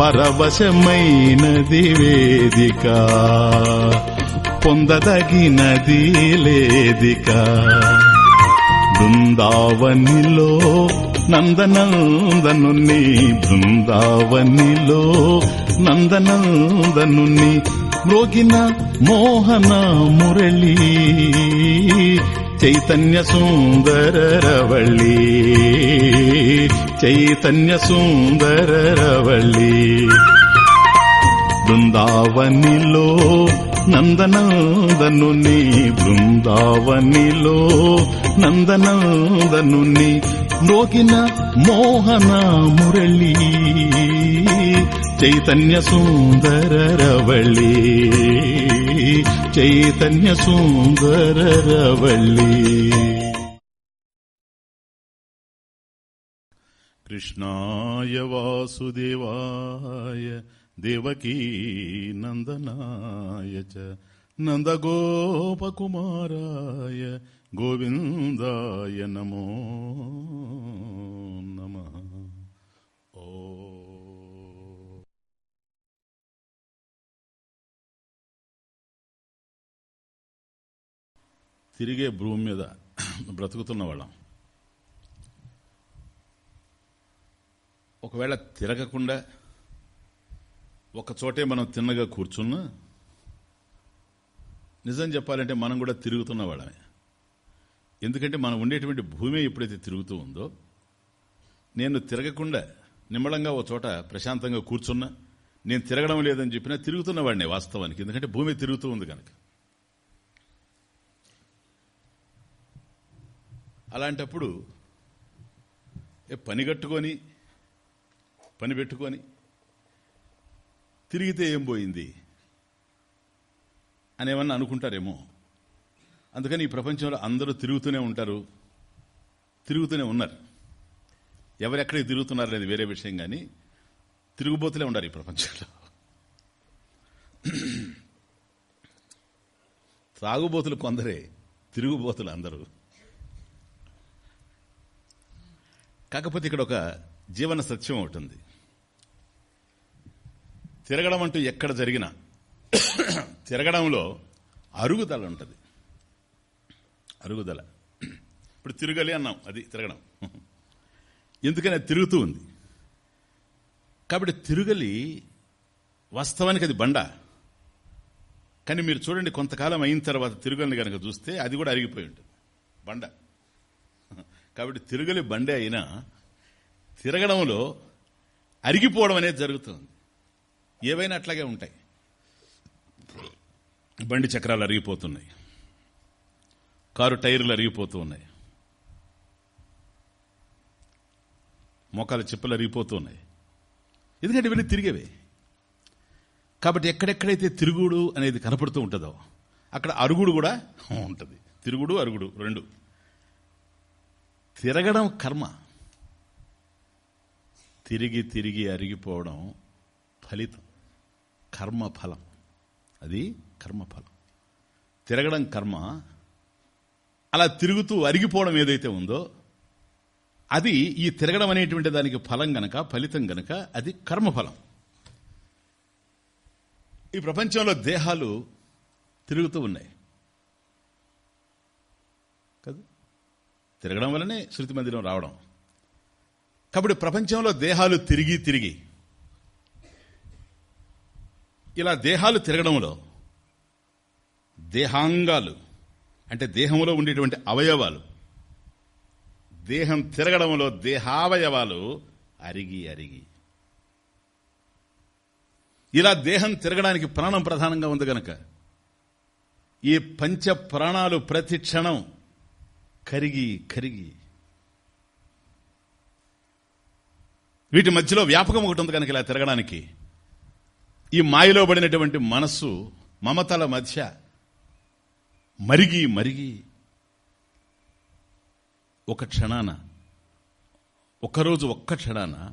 పరవశమైనది వేదిక పొందదగినది లేదిక. బృందావనిలో నందనందనుని బృందావనిలో నందనందనుని మ్రోగిన మోహన మురళి చైతన్య సుందర రవళి చైతన్య సుందర రవళి. నందనందను నీ బృందావనిలో నందనందను నీ మోగిన మోహన మురళి చైతన్య సుందర రవళి చైతన్య సుందర రవళి. కృష్ణాయ వాసుదేవాయ దేవకీ నందనాయ చ నందగోపకుమారాయ గోవిందాయ నమో నమ. ఓ. తిరిగే భూమి మీద బ్రతుకుతున్న వాళ్ళం. ఒకవేళ తిరగకుండా ఒక చోటే మనం తిన్నగా కూర్చున్నా నిజం చెప్పాలంటే మనం కూడా తిరుగుతున్న వాళ్ళమే. ఎందుకంటే మనం ఉండేటువంటి భూమి ఎప్పుడైతే తిరుగుతూ ఉందో నేను తిరగకుండా నిమ్మళంగా ఒక చోట ప్రశాంతంగా కూర్చున్నా నేను తిరగడం లేదని చెప్పినా తిరుగుతున్న వాడినే వాస్తవానికి. ఎందుకంటే భూమి తిరుగుతూ ఉంది కనుక. అలాంటప్పుడు ఏ పని కట్టుకొని పని పెట్టుకొని తిరిగితే ఏం పోయింది? అని ఏమన్నా అనుకుంటారేమో. అందుకని ఈ ప్రపంచంలో అందరూ తిరుగుతూనే ఉంటారు. తిరుగుతూనే ఉన్నారు. ఎవరెక్కడికి తిరుగుతున్నారు అనేది వేరే విషయం కానీ తిరుగుబోతులే ఉండారు ఈ ప్రపంచంలో. తాగుబోతులు కొందరే తిరుగుబోతులు అందరూ. కాకపోతే ఇక్కడ ఒక జీవన సత్యం ఒకటి ఉంది. తిరగడం అంటూ ఎక్కడ జరిగినా తిరగడంలో అరుగుదల ఉంటుంది. అరుగుదల. ఇప్పుడు తిరగలి అన్నాం అది తిరగడం. ఎందుకని అది తిరుగుతూ ఉంది? కాబట్టి తిరుగలి వాస్తవానికి అది బండ. కానీ మీరు చూడండి కొంతకాలం అయిన తర్వాత తిరుగలిని కనుక చూస్తే అది కూడా అరిగిపోయి ఉంటుంది. బండ. కాబట్టి తిరుగలి బండే అయినా తిరగడంలో అరిగిపోవడం అనేది జరుగుతుంది ఏవైనా అట్లాగే ఉంటాయి. బండి చక్రాలు అరిగిపోతున్నాయి. కారు టైర్లు అరిగిపోతూ ఉన్నాయి మోకాల చిప్పలు అరిగిపోతూ ఉన్నాయి ఎందుకంటే ఇవన్నీ తిరిగేవే. కాబట్టి ఎక్కడెక్కడైతే తిరుగుడు అనేది కనపడుతూ ఉంటుందో అక్కడ అరుగుడు కూడా ఉంటుంది. తిరుగుడు అరుగుడు రెండు. తిరగడం కర్మ. తిరిగి తిరిగి అరిగిపోవడం ఫలితం. కర్మఫలం. అది కర్మఫలం. తిరగడం కర్మ అలా తిరుగుతూ అరిగిపోవడం ఏదైతే ఉందో అది ఈ తిరగడం అనేటువంటి దానికి ఫలం గనక ఫలితం గనక అది కర్మఫలం. ఈ ప్రపంచంలో దేహాలు తిరుగుతూ ఉన్నాయి. కదా? తిరగడం వల్లనే శృతి మందిరం రావడం. కాబట్టి ప్రపంచంలో దేహాలు తిరిగి తిరిగి ఇలా దేహాలు తిరగడంలో దేహాంగాలు అంటే దేహంలో ఉండేటువంటి అవయవాలు దేహం తిరగడంలో దేహావయవాలు అరిగి అరిగి. ఇలా దేహం తిరగడానికి ప్రాణం ప్రధానంగా ఉంది గనక ఈ పంచ ప్రాణాలు ప్రతి క్షణం కరిగి కరిగి. వీటి మధ్యలో వ్యాపకం ఒకటి ఉంది కనుక ఇలా తిరగడానికి. ఈ మాయలో పడినటువంటి మనస్సు మమతల మధ్య మరిగి మరిగి ఒక క్షణాన ఒకరోజు ఒక్క క్షణాన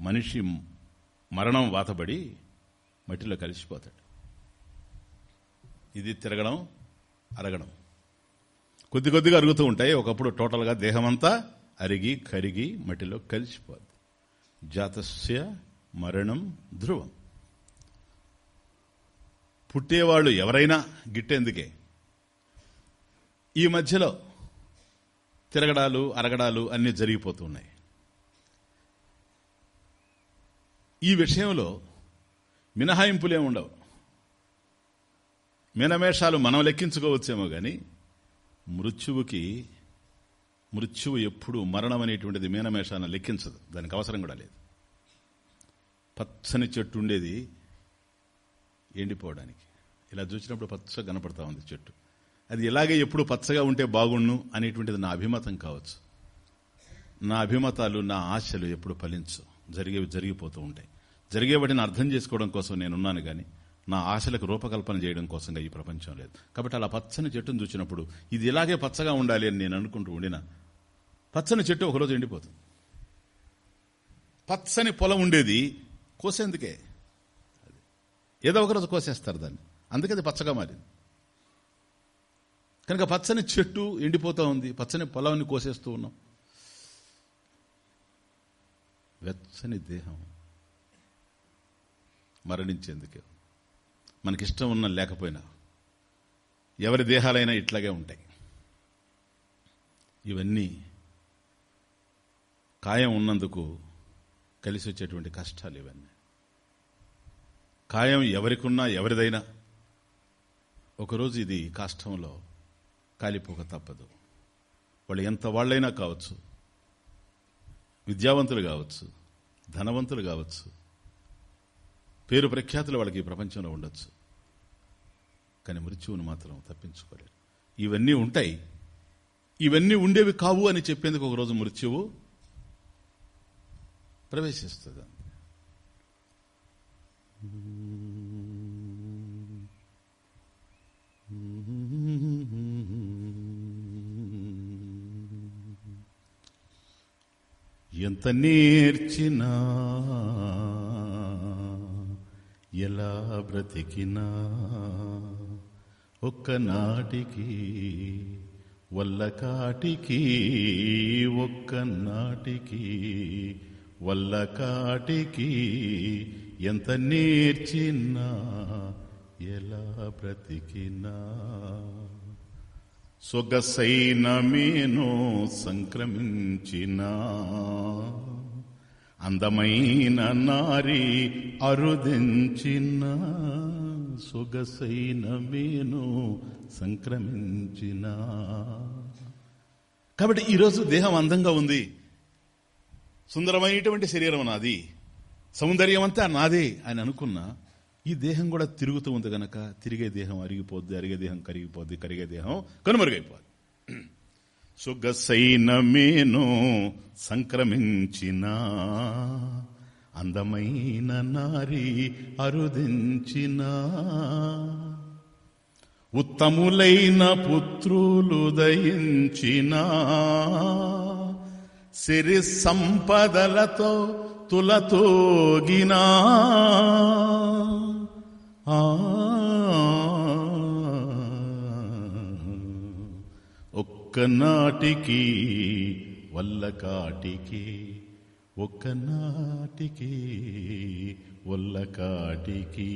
మనిషి మరణం వాతబడి మట్టిలో కలిసిపోతాడు. ఇది తిరగడం అరగడం. కొద్ది కొద్దిగా అరుగుతూ ఉంటాయి. ఒకప్పుడు టోటల్గా దేహమంతా అరిగి కరిగి మట్టిలో కలిసిపోద్ది. జాతస్య మరణం ధ్రువం. పుట్టేవాళ్ళు ఎవరైనా గిట్టేందుకే. ఈ మధ్యలో తిరగడాలు అరగడాలు అన్నీ జరిగిపోతున్నాయి. ఈ విషయంలో మినహాయింపులే ఉండవు. మినమేషాలు మనం లెక్కించుకోవచ్చేమో కానీ మృత్యువుకి మృత్యువు ఎప్పుడు మరణం అనేటువంటిది మీనమేషాన్ని లెక్కించదు. దానికి అవసరం కూడా లేదు. పచ్చని చెట్టు ఉండేది. ఎండిపోవడానికి. ఇలా చూసినప్పుడు పచ్చగా కనపడతా ఉంది చెట్టు. అది ఇలాగే ఎప్పుడు పచ్చగా ఉంటే బాగుండు అనేటువంటిది నా అభిమతం కావచ్చు. నా అభిమతాలు నా ఆశలు ఎప్పుడు ఫలించు జరిగేవి జరిగిపోతూ ఉంటాయి. జరిగే వాటిని అర్థం చేసుకోవడం కోసం నేనున్నాను కానీ నా ఆశలకు రూపకల్పన చేయడం కోసంగా ఈ ప్రపంచం లేదు. కాబట్టి అలా పచ్చని చెట్టును చూసినప్పుడు ఇది ఇలాగే పచ్చగా ఉండాలి అని నేను అనుకుంటూ ఉండిన పచ్చని చెట్టు ఒకరోజు ఎండిపోతుంది. పచ్చని పొలం ఉండేది కోసేందుకే. ఏదో ఒకరోజు కోసేస్తారు దాన్ని. అందుకే అది పచ్చగా మారింది. కనుక పచ్చని చెట్టు ఎండిపోతూ ఉంది. పచ్చని పొలాన్ని కోసేస్తూ ఉన్నాం. వెచ్చని దేహం మరణించేందుకే. మనకిష్టం ఉన్న లేకపోయినా ఎవరి దేహాలైనా ఇట్లాగే ఉంటాయి. ఇవన్నీ కాయం ఉన్నందుకు కలిసి వచ్చేటువంటి కష్టాలు ఇవన్నీ. కాయం ఎవరికున్నా ఎవరిదైనా. ఒకరోజు ఇది కాష్టంలో కాలిపోక తప్పదు. వాళ్ళు ఎంత వాళ్ళైనా కావచ్చు. విద్యావంతులు కావచ్చు. ధనవంతులు కావచ్చు. పేరు ప్రఖ్యాతులు వాళ్ళకి ఈ ప్రపంచంలో ఉండొచ్చు. కానీ మృత్యువును మాత్రం తప్పించుకోలేరు. ఇవన్నీ ఉంటాయి. ఇవన్నీ ఉండేవి కావు అని చెప్పేందుకు ఒకరోజు మృత్యువు ప్రవేశిస్తుంది ఎంత నేర్చినా ఎలా బ్రతికినా ఒక్కనాటికి వల్లకాటికి ఒక్కనాటికి వల్లకాటికి ఎంత నేర్చినా ఎలా బ్రతికినా. సొగసైన మేనో సంక్రమించిన. అందమైన నారి అరుదించిన సొగసైనమేను సంక్రమించిన. కాబట్టి ఈరోజు దేహం అందంగా ఉంది. సుందరమైనటువంటి శరీరం నాది. సౌందర్యం అంతా నాదే అని అనుకున్నా ఈ దేహం కూడా తిరుగుతూ ఉంది గనక తిరిగే దేహం అరిగిపోద్ది అరిగే దేహం కరిగిపోద్ది కరిగే దేహం కనుమరుగైపోద్ది. సుగసైన మేను సంక్రమించిన అందమైన నారి అరుదించిన ఉత్తములైన పుత్రులు దయించిన సిరి సంపదలతో తులతోగినా. ఒక్కనాటికి వల్లకాటికి ఒక్కనాటికి వల్లకాటికి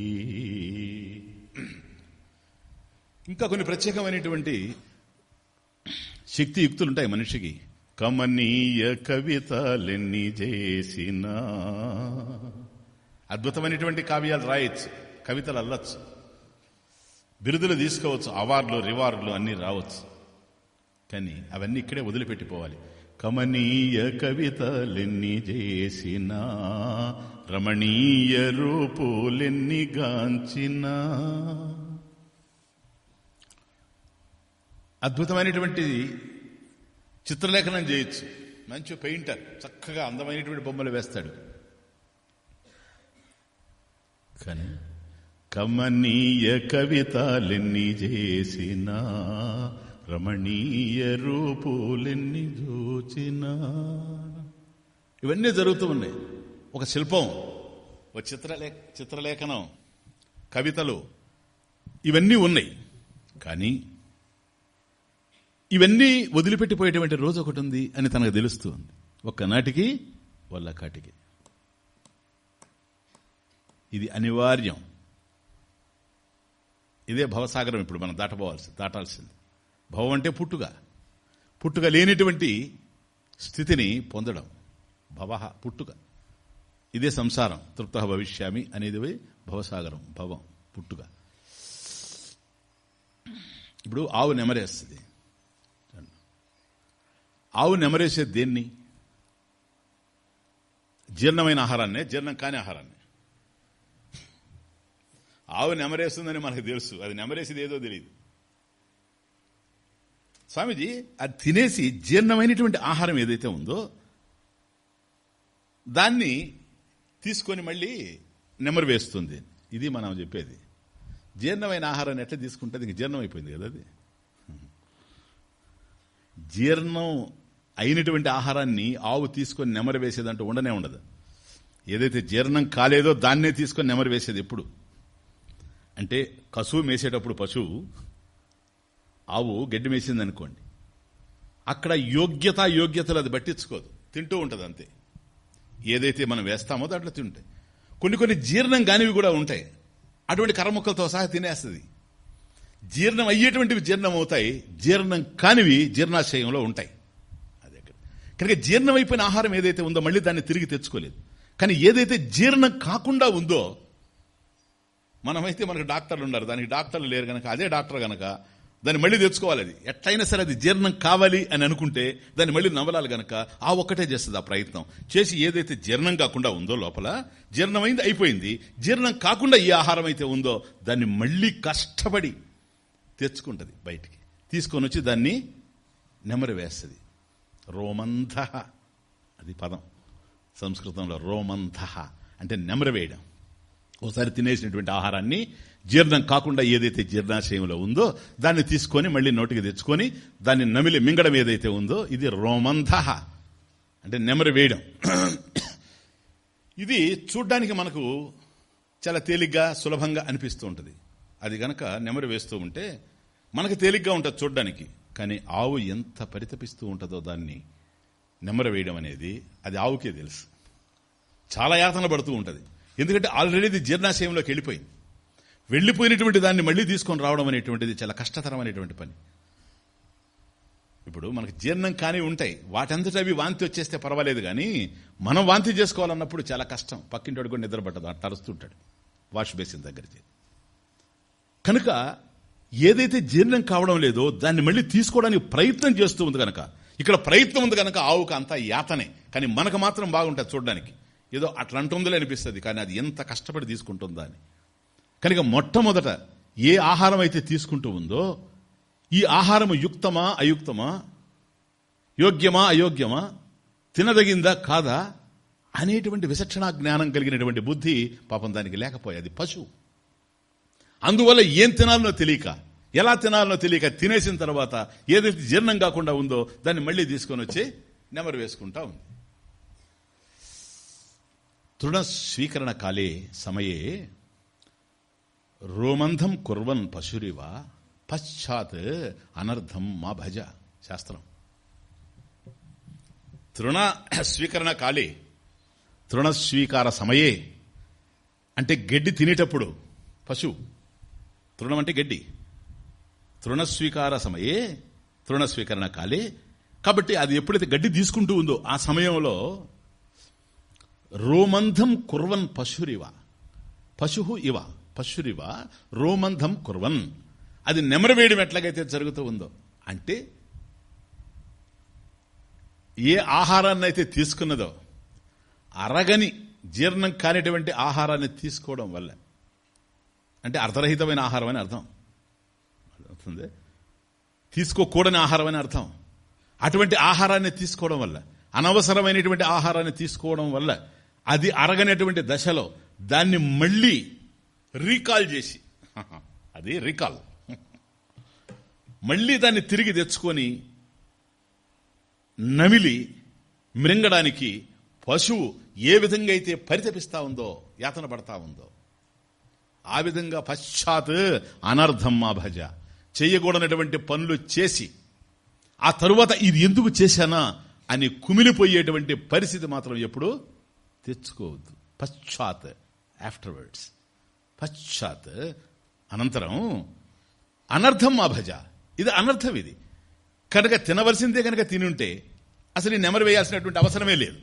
ఇంకా కొన్ని ప్రత్యేకమైనటువంటి శక్తి యుక్తులు ఉంటాయి మనిషికి. కమనీయ కవితలెన్ని చేసిన. అద్భుతమైనటువంటి కావ్యాలు రాయొచ్చు కవితలు అల్లచ్చు. బిరుదులు తీసుకోవచ్చు అవార్డులు రివార్డులు అన్నీ రావచ్చు. కానీ అవన్నీ ఇక్కడే వదిలిపెట్టిపోవాలి. కమనీయ కవితలెన్ని చేసిన రమణీయ రూపులెన్ని గాంచిన. అద్భుతమైనటువంటి చిత్రలేఖనం చేయొచ్చు. మంచి పెయింటర్ చక్కగా అందమైనటువంటి బొమ్మలు వేస్తాడు. కానీ కమనీయ కవితలెన్ని చేసినా రమణీయ రూపులెన్ని చూచినా. ఇవన్నీ జరుగుతూ ఉన్నాయి. ఒక శిల్పం ఒక చిత్రలే చిత్రలేఖనం కవితలు ఇవన్నీ ఉన్నాయి. కానీ ఇవన్నీ వదిలిపెట్టిపోయేటువంటి రోజు ఒకటి ఉంది అని తనకు తెలుస్తుంది ఒక్కనాటికి వల్ల కాటికి. ఇది అనివార్యం. ఇదే భవసాగరం ఇప్పుడు మనం దాటపోవాల్సి దాటాల్సింది. భవం అంటే పుట్టుక. పుట్టుక లేనిటువంటి స్థితిని పొందడం. భవ పుట్టుక. ఇదే సంసారం. తృప్త భవిష్యామి అనేది భవసాగరం. భవం పుట్టుక. ఇప్పుడు ఆవు నెమరేస్తుంది. ఆవు నెమరేసేది దేన్ని? జీర్ణమైన ఆహారాన్నే? జీర్ణం కాని ఆహారాన్ని. ఆవు నెమరేస్తుందని మనకు తెలుసు. అది నెమరేసేది ఏదో తెలియదు స్వామీజీ అది తినేసి జీర్ణమైనటువంటి ఆహారం ఏదైతే ఉందో దాన్ని తీసుకొని మళ్ళీ నెమరు వేస్తుంది. ఇది మనం చెప్పేది. జీర్ణమైన ఆహారాన్ని ఎట్లా తీసుకుంటుంది ఇంక జీర్ణం అయిపోయింది కదా అది? జీర్ణం అయినటువంటి ఆహారాన్ని ఆవు తీసుకొని నెమరు వేసేదంటూ ఉండనే ఉండదు. ఏదైతే జీర్ణం కాలేదో దాన్నే తీసుకొని నెమరు వేసేది ఎప్పుడు? అంటే కసువు మేసేటప్పుడు పశువు ఆవు గడ్డి మేసింది అనుకోండి అక్కడ యోగ్యత యోగ్యతలు అది పట్టించుకోదు. తింటూ ఉంటుంది అంతే. ఏదైతే మనం వేస్తామో దాంట్లో తింటాయి కొన్ని కొన్ని జీర్ణం కానివి కూడా ఉంటాయి. అటువంటి కర్రముక్కలతో సహా తినేస్తుంది. జీర్ణం అయ్యేటువంటివి జీర్ణం అవుతాయి. జీర్ణం కానివి జీర్ణాశయంలో ఉంటాయి. కనుక జీర్ణమైపోయిన ఆహారం ఏదైతే ఉందో మళ్ళీ దాన్ని తిరిగి తెచ్చుకోలేదు. కానీ ఏదైతే జీర్ణం కాకుండా ఉందో మనమైతే మనకు డాక్టర్లు ఉన్నారు. దానికి డాక్టర్లు లేరు గనక అదే డాక్టర్ గనక దాన్ని మళ్ళీ తెచ్చుకోవాలి అది. ఎట్లయినా సరే అది జీర్ణం కావాలి అని అనుకుంటే దాన్ని మళ్ళీ నవలాలి గనక ఆ ఒక్కటే చేస్తుంది ఆ ప్రయత్నం. చేసి ఏదైతే జీర్ణం కాకుండా ఉందో లోపల జీర్ణమైంది అయిపోయింది. జీర్ణం కాకుండా ఏ ఆహారం అయితే ఉందో దాన్ని మళ్ళీ కష్టపడి తెచ్చుకుంటుంది బయటికి. తీసుకొని వచ్చి దాన్ని నెమరు వేస్తుంది. రోమంధ. అది పదం. సంస్కృతంలో రోమంధ. అంటే నెమర వేయడం. ఒకసారి తినేసినటువంటి ఆహారాన్ని జీర్ణం కాకుండా ఏదైతే జీర్ణాశయంలో ఉందో దాన్ని తీసుకొని మళ్ళీ నోటికి తెచ్చుకొని దాన్ని నమిలి మింగడం ఏదైతే ఉందో ఇది రోమంధ. అంటే నెమరు వేయడం. ఇది చూడ్డానికి మనకు చాలా తేలిగ్గా సులభంగా అనిపిస్తూ ఉంటుంది. అది గనక నెమరు వేస్తూ ఉంటే మనకు తేలిగ్గా ఉంటుంది చూడ్డానికి. కానీ ఆవు ఎంత పరితపిస్తూ ఉంటుందో దాన్ని నెమర వేయడం అనేది అది ఆవుకే తెలుసు. చాలా యాతన పడుతూ ఉంటుంది. ఎందుకంటే ఆల్రెడీ ఇది జీర్ణాశయంలోకి వెళ్ళిపోయింది. వెళ్ళిపోయినటువంటి దాన్ని మళ్ళీ తీసుకొని రావడం అనేటువంటిది చాలా కష్టతరమైనటువంటి పని. ఇప్పుడు మనకు జీర్ణం కానీ ఉంటాయి. వాటంతట అవి వాంతి వచ్చేస్తే పర్వాలేదు కానీ మనం వాంతి చేసుకోవాలన్నప్పుడు చాలా కష్టం. పక్కింటి కూడా నిద్రపట్టదు. అట్లా అరుస్తుంటాడు వాష్ బేసిన్ దగ్గరికి. కనుక ఏదైతే జీర్ణం కావడం లేదో దాన్ని మళ్ళీ తీసుకోవడానికి ప్రయత్నం చేస్తూ ఉంది కనుక ఇక్కడ ప్రయత్నం ఉంది కనుక ఆవుకు అంతా యాతనే కానీ మనకు మాత్రం బాగుంటుంది చూడడానికి. ఏదో అట్లా అంటుందిలే అనిపిస్తుంది కానీ అది ఎంత కష్టపడి తీసుకుంటుందా అని కనుక మొట్టమొదట ఏ ఆహారం అయితే తీసుకుంటూ ఉందో ఈ ఆహారం యుక్తమా అయుక్తమా యోగ్యమా అయోగ్యమా తినదగిందా కాదా అనేటువంటి విచక్షణా జ్ఞానం కలిగినటువంటి బుద్ధి పాపం దానికి లేకపోయేది పశువు. అందువల్ల ఏం తినాలనో తెలియక ఎలా తినాలనో తెలియక తినేసిన తర్వాత ఏదైతే జీర్ణం కాకుండా ఉందో దాన్ని మళ్ళీ తీసుకొని వచ్చి నెమరు వేసుకుంటా ఉంది. తృణ స్వీకరణ కాలే సమయే రోమంధం కుర్వన్ పశురివ పశ్చాత్ అనర్థం మా భజ శాస్త్రం. తృణ స్వీకరణ కాలే తృణ స్వీకార సమయే. అంటే గడ్డి తినేటప్పుడు పశువు తృణం అంటే గడ్డి. తృణస్వీకార సమయే తృణస్వీకరణ కాలే. కాబట్టి అది ఎప్పుడైతే గడ్డి తీసుకుంటూ ఉందో ఆ సమయంలో రోమంధం కుర్వన్ పశురివ. పశు ఇవ పశురివ రోమంధం కుర్వన్. అది నెమరవేయడం ఎట్లాగైతే జరుగుతూ ఉందో. అంటే ఏ ఆహారాన్ని అయితే తీసుకున్నదో అరగని జీర్ణం కానిటువంటి ఆహారాన్ని తీసుకోవడం వల్ల అంటే అర్థరహితమైన ఆహారం అని అర్థం. అవుతుంది తీసుకోకూడని ఆహారం అని అర్థం. అటువంటి ఆహారాన్ని తీసుకోవడం వల్ల అనవసరమైనటువంటి ఆహారాన్ని తీసుకోవడం వల్ల అది అరగనటువంటి దశలో దాన్ని మళ్ళీ రీకాల్ చేసి అది రీకాల్. మళ్ళీ దాన్ని తిరిగి తెచ్చుకొని నమిలి మృంగడానికి పశువు ఏ విధంగా అయితే పరితపిస్తా ఉందో యాతన పడతా ఉందో ఆ విధంగా పశ్చాత్ అనర్థం మా భజ. చేయకూడనటువంటి పనులు చేసి ఆ తరువాత ఇది ఎందుకు చేశానా అని కుమిలిపోయేటువంటి పరిస్థితి మాత్రం ఎప్పుడు తెచ్చుకోవద్దు. పశ్చాత్ ఆఫ్టర్వర్డ్స్ పశ్చాత్ అనంతరం అనర్థం మా భజ. ఇది అనర్థం ఇది. కనుక తినవలసిందే కనుక తినుంటే అసలు ఈ నెమరు వేయాల్సినటువంటి అవసరమే లేదు.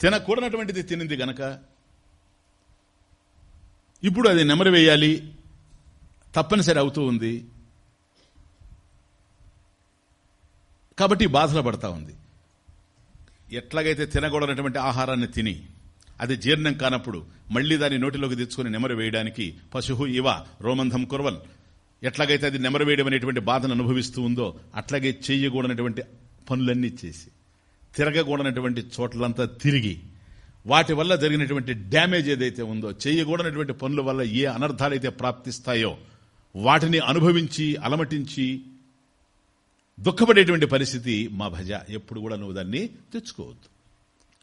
తినకూడనటువంటిది తినింది గనక ఇప్పుడు అది నెమరు వేయాలి. తప్పనిసరి అవుతూ ఉంది. కాబట్టి బాధలు పడతా ఉంది. ఎట్లాగైతే తినకూడనటువంటి ఆహారాన్ని తిని అది జీర్ణం కానప్పుడు మళ్ళీ దాన్ని నోటిలోకి తెచ్చుకుని నెమరు వేయడానికి పశువు ఇవ రోమంధం కురవల్. ఎట్లాగైతే అది నెమరు వేయడం అనేటువంటి బాధను అనుభవిస్తూ ఉందో అట్లాగే చెయ్యకూడనటువంటి పనులన్నీ చేసి తిరగకూడనటువంటి చోట్లంతా తిరిగి వాటి వల్ల జరిగినటువంటి డ్యామేజ్ ఏదైతే ఉందో చేయకూడనటువంటి పనుల వల్ల ఏ అనర్థాలైతే ప్రాప్తిస్తాయో వాటిని అనుభవించి అలమటించి దుఃఖపడేటువంటి పరిస్థితి మా భజ ఎప్పుడు కూడా నువ్వు దాన్ని తెచ్చుకోవద్దు.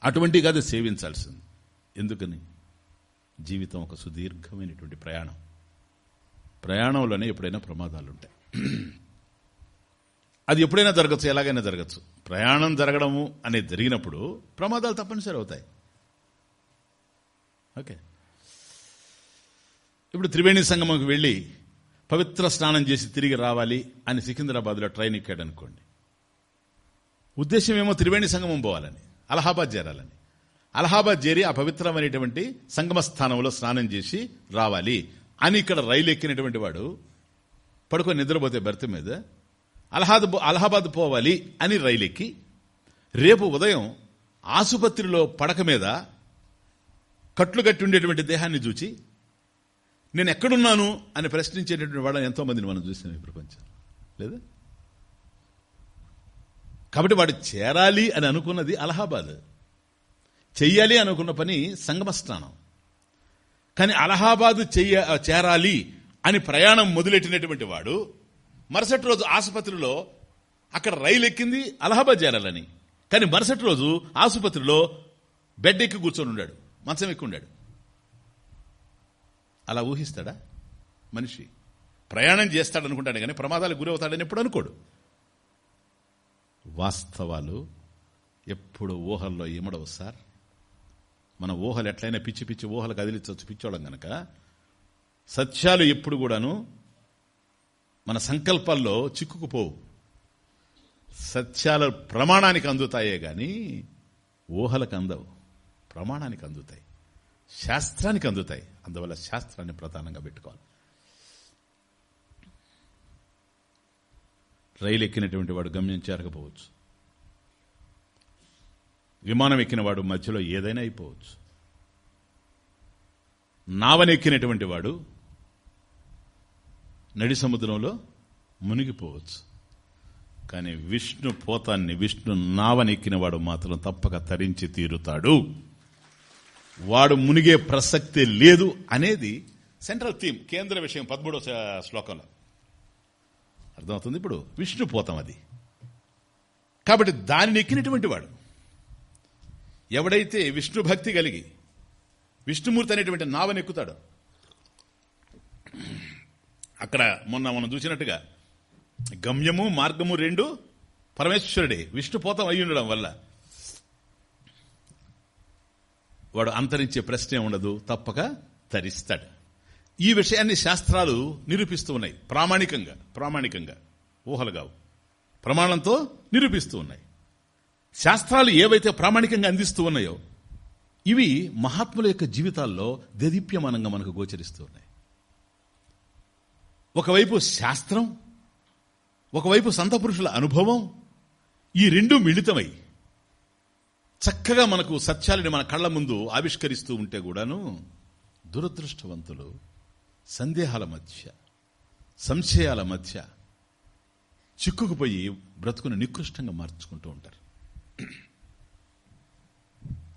అటువంటి కాదు సేవించాల్సింది. ఎందుకని? జీవితం ఒక సుదీర్ఘమైనటువంటి ప్రయాణం. ప్రయాణంలోనే ఎప్పుడైనా ప్రమాదాలు ఉంటాయి అది ఎప్పుడైనా జరగచ్చు ఎలాగైనా జరగచ్చు. ప్రయాణం జరగడము అనేది జరిగినప్పుడు ప్రమాదాలు తప్పనిసరి అవుతాయి. ఓకే. ఇప్పుడు త్రివేణి సంగమంకి వెళ్ళి పవిత్ర స్నానం చేసి తిరిగి రావాలి అని సికింద్రాబాద్లో ట్రైన్ ఎక్కాడు అనుకోండి. ఉద్దేశం ఏమో త్రివేణి సంగమం పోవాలని అలహాబాద్ చేరాలని. అలహాబాద్ చేరి ఆ పవిత్రమైనటువంటి సంగమ స్థానంలో స్నానం చేసి రావాలి అని ఇక్కడ రైలు ఎక్కినటువంటి వాడు పడుకొని నిద్రపోతే భర్త మీద అలహాద్ అలహాబాద్ పోవాలి అని రైలు ఎక్కి రేపు ఉదయం ఆసుపత్రిలో పడక మీద కట్లు కట్టి ఉండేటువంటి దేహాన్ని చూచి నేను ఎక్కడున్నాను? అని ప్రశ్నించేటటువంటి వాళ్ళని ఎంతో మందిని మనం చూసాం ఈ ప్రపంచం. లేదా? కాబట్టి వాడు చేరాలి అని అనుకున్నది అలహాబాద్. చెయ్యాలి అనుకున్న పని సంగమ స్నానం కానీ అలహాబాద్ చెయ్య చేరాలి అని ప్రయాణం మొదలెట్టినటువంటి వాడు మరుసటి రోజు ఆసుపత్రిలో అక్కడ రైలు ఎక్కింది అలహాబాద్ చేరాలని. కానీ మరుసటి రోజు ఆసుపత్రిలో బెడ్ ఎక్కి కూర్చొని ఉన్నాడు మంచం ఎక్కుండాడు అలా ఊహిస్తాడా? మనిషి ప్రయాణం చేస్తాడు అనుకుంటాడు కానీ ప్రమాదాలకు గురవుతాడని ఎప్పుడు అనుకోడు. వాస్తవాలు ఎప్పుడు ఊహల్లో ఇమడవు సార్? మన ఊహలు ఎట్లయినా పిచ్చి పిచ్చి ఊహలు కదిలించవచ్చు పిచ్చోళం గనక. సత్యాలు ఎప్పుడు కూడాను మన సంకల్పాల్లో చిక్కుకుపోవు. సత్యాలు ప్రమాణానికి అందుతాయే గాని ఊహలకు అందవు. ప్రమాణానికి అందుతాయి. శాస్త్రానికి అందుతాయి. అందువల్ల శాస్త్రాన్ని ప్రధానంగా పెట్టుకోవాలి. రైలు ఎక్కినటువంటి వాడు గమ్యం చేరకపోవచ్చు. విమానం ఎక్కిన వాడు మధ్యలో ఏదైనా అయిపోవచ్చు. నావనెక్కినటువంటి వాడు నడి సముద్రంలో మునిగిపోవచ్చు. కానీ విష్ణు పోతాన్ని విష్ణు నావనెక్కిన వాడు మాత్రం తప్పక తరించి తీరుతాడు. వాడు మునిగే ప్రసక్తి లేదు అనేది సెంట్రల్ థీమ్ కేంద్ర విషయం పదమూడో శ్లోకంలో. అర్థమవుతుంది ఇప్పుడు? విష్ణుపోతం అది. కాబట్టి దానిని ఎక్కినటువంటి వాడు. ఎవడైతే విష్ణు భక్తి కలిగి విష్ణుమూర్తి అనేటువంటి నావని ఎక్కుతాడు. అక్కడ మొన్న మనం చూసినట్టుగా గమ్యము మార్గము రెండు పరమేశ్వరుడే విష్ణు పోతం అయి ఉండడం వల్ల వాడు అంతరించే ప్రశ్నే ఉండదు తప్పక తరిస్తాడు. ఈ విషయాన్ని శాస్త్రాలు నిరూపిస్తూ ఉన్నాయి. ప్రామాణికంగా ప్రామాణికంగా ఊహలు కావు ప్రమాణంతో నిరూపిస్తూ ఉన్నాయి. శాస్త్రాలు ఏవైతే ప్రామాణికంగా అందిస్తూ ఉన్నాయో ఇవి మహాత్ముల యొక్క జీవితాల్లో దదిప్యమానంగా మనకు గోచరిస్తూ ఉన్నాయి. ఒకవైపు శాస్త్రం ఒకవైపు సంత పురుషుల అనుభవం ఈ రెండు మిళితమై చక్కగా మనకు సత్యాలని మన కళ్ళ ముందు ఆవిష్కరిస్తూ ఉంటే కూడాను దురదృష్టవంతులు సందేహాల మధ్య సంశయాల మధ్య చిక్కుకుపోయి బ్రతుకును నికృష్టంగా మార్చుకుంటూ ఉంటారు.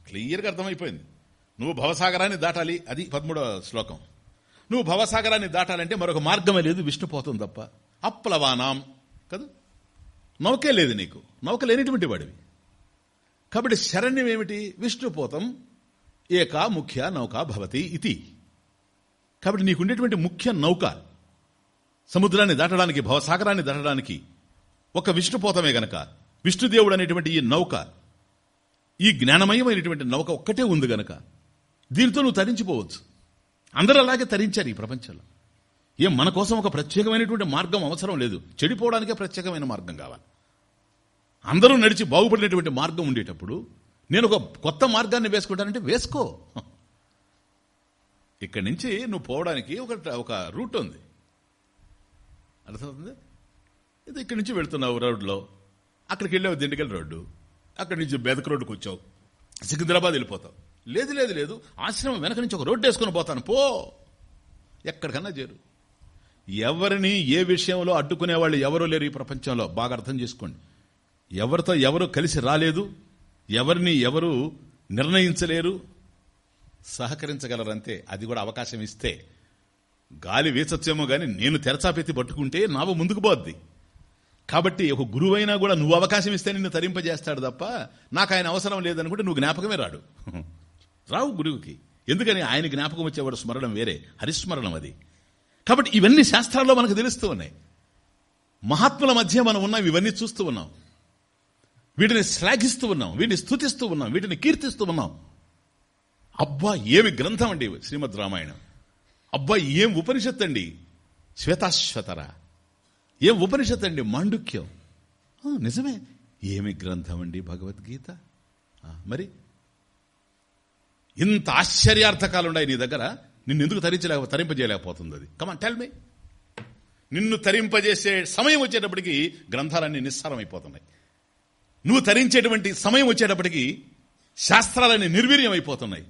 క్లియర్గా అర్థమైపోయింది. నువ్వు భవసాగరాన్ని దాటాలి అది పదమూడవ శ్లోకం. నువ్వు భవసాగరాన్ని దాటాలంటే మరొక మార్గమే లేదు విష్ణుపోతం తప్ప. అప్లవానాం కదా? నౌకే లేదు నీకు. నౌక లేనిటువంటి వాడివి. కాబట్టి శరణ్యం ఏమిటి విష్ణుపోతం ఏకా ముఖ్య నౌక భవతి ఇది. కాబట్టి నీకుండేటువంటి ముఖ్య నౌక సముద్రాన్ని దాటడానికి భవసాగరాన్ని దాటడానికి ఒక విష్ణుపోతమే గనక విష్ణుదేవుడు అనేటువంటి ఈ నౌక ఈ జ్ఞానమయమైనటువంటి నౌక ఒక్కటే ఉంది గనక దీనితో నువ్వు తరించిపోవచ్చు. అందరూ అలాగే తరించారు ఈ ప్రపంచంలో. ఏం మన కోసం ఒక ప్రత్యేకమైనటువంటి మార్గం అవసరం లేదు. చెడిపోవడానికే ప్రత్యేకమైన మార్గం కావాలి. అందరూ నడిచి బాగుపడినటువంటి మార్గం ఉండేటప్పుడు నేను ఒక కొత్త మార్గాన్ని వేసుకుంటానంటే వేసుకో. ఇక్కడి నుంచి నువ్వు పోవడానికి ఒక ఒక రూట్ ఉంది. అర్థమవుతుంది? ఇది ఇక్కడి నుంచి వెళ్తున్నావు రోడ్లో. అక్కడికి వెళ్ళావు దిండికల్ రోడ్డు. అక్కడి నుంచి బెదక రోడ్డుకు వచ్చావు. సికింద్రాబాద్ వెళ్ళిపోతావు. లేదు లేదు లేదు. ఆశ్రమం వెనక నుంచి ఒక రోడ్డు వేసుకుని పోతాను. పో. ఎక్కడికన్నా చేరు. ఎవరిని ఏ విషయంలో అడ్డుకునే వాళ్ళు ఎవరూ లేరు ఈ ప్రపంచంలో. బాగా అర్థం చేసుకోండి. ఎవరితో ఎవరు కలిసి రాలేదు ఎవరిని ఎవరు నిర్ణయించలేరు సహకరించగలరంతే అది కూడా అవకాశం ఇస్తే. గాలి వీచొచ్చేమో గాని నేను తెరచాపెత్తి పట్టుకుంటే నావ ముందుకు పోద్ది. కాబట్టి ఒక గురువైనా కూడా నువ్వు అవకాశం ఇస్తే నిన్ను తరింపజేస్తాడు తప్ప నాకు ఆయన అవసరం లేదనుకుంటే నువ్వు జ్ఞాపకమే రాడు. రావు గురువుకి. ఎందుకని ఆయన జ్ఞాపకం వచ్చేవాడు స్మరణం వేరే హరిస్మరణం అది. కాబట్టి ఇవన్నీ శాస్త్రాల్లో మనకు తెలుస్తూ ఉన్నాయి. మహాత్ముల మధ్య మనం ఉన్నాం ఇవన్నీ చూస్తూ ఉన్నాం. వీటిని శ్లాఘిస్తూ ఉన్నాం వీటిని స్థుతిస్తూ ఉన్నాం వీటిని కీర్తిస్తూ ఉన్నాం. అబ్బా ఏమి గ్రంథం అండి శ్రీమద్ రామాయణం. అబ్బా ఏం ఉపనిషత్ అండి? శ్వేతాశ్వతర. ఏం ఉపనిషత్ అండి? మాండుక్యం. నిజమే. ఏమి గ్రంథం అండి భగవద్గీత? మరి? ఇంత ఆశ్చర్యార్థకాలు ఉన్నాయి నీ దగ్గర. నిన్ను ఎందుకు తరించలేక తరింపజేయలేకపోతుంది అది. కమాన్ టెల్ మీ నిన్ను తరింపజేసే సమయం వచ్చేటప్పటికి గ్రంథాలన్నీ నిస్సారమైపోతున్నాయి. నువ్వు తరించేటువంటి సమయం వచ్చేటప్పటికి శాస్త్రాలన్నీ నిర్వీర్యం అయిపోతున్నాయి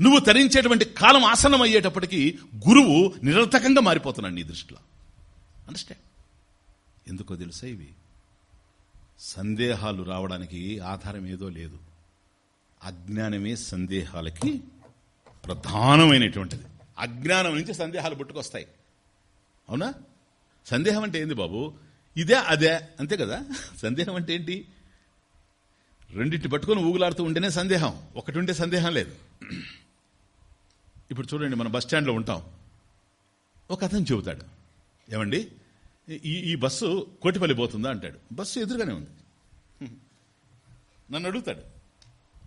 నువ్వు తరించేటువంటి కాలం ఆసనం అయ్యేటప్పటికీ గురువు నిరర్థకంగా మారిపోతున్నాడు నీ దృష్టిలో. అండర్స్టాండ్ ఎందుకో తెలుసా ఇవి? సందేహాలు రావడానికి ఆధారం ఏదో లేదు. అజ్ఞానమే సందేహాలకి ప్రధానమైనటువంటిది. అజ్ఞానం నుంచి సందేహాలు పుట్టుకొస్తాయి. అవునా? సందేహం అంటే ఏంది బాబు? ఇదే అదే అంతే కదా? సందేహం అంటే ఏంటి? రెండింటి పట్టుకొని ఊగులాడుతూ ఉంటేనే సందేహం. ఒకటి ఉంటే సందేహం లేదు. ఇప్పుడు చూడండి మనం బస్ స్టాండ్లో ఉంటాం. ఒక అతను చెబుతాడు. ఏమండి? ఈ ఈ బస్సు కోటిపల్లి పోతుందా అంటాడు. బస్సు ఎదురుగానే ఉంది. నన్ను అడుగుతాడు.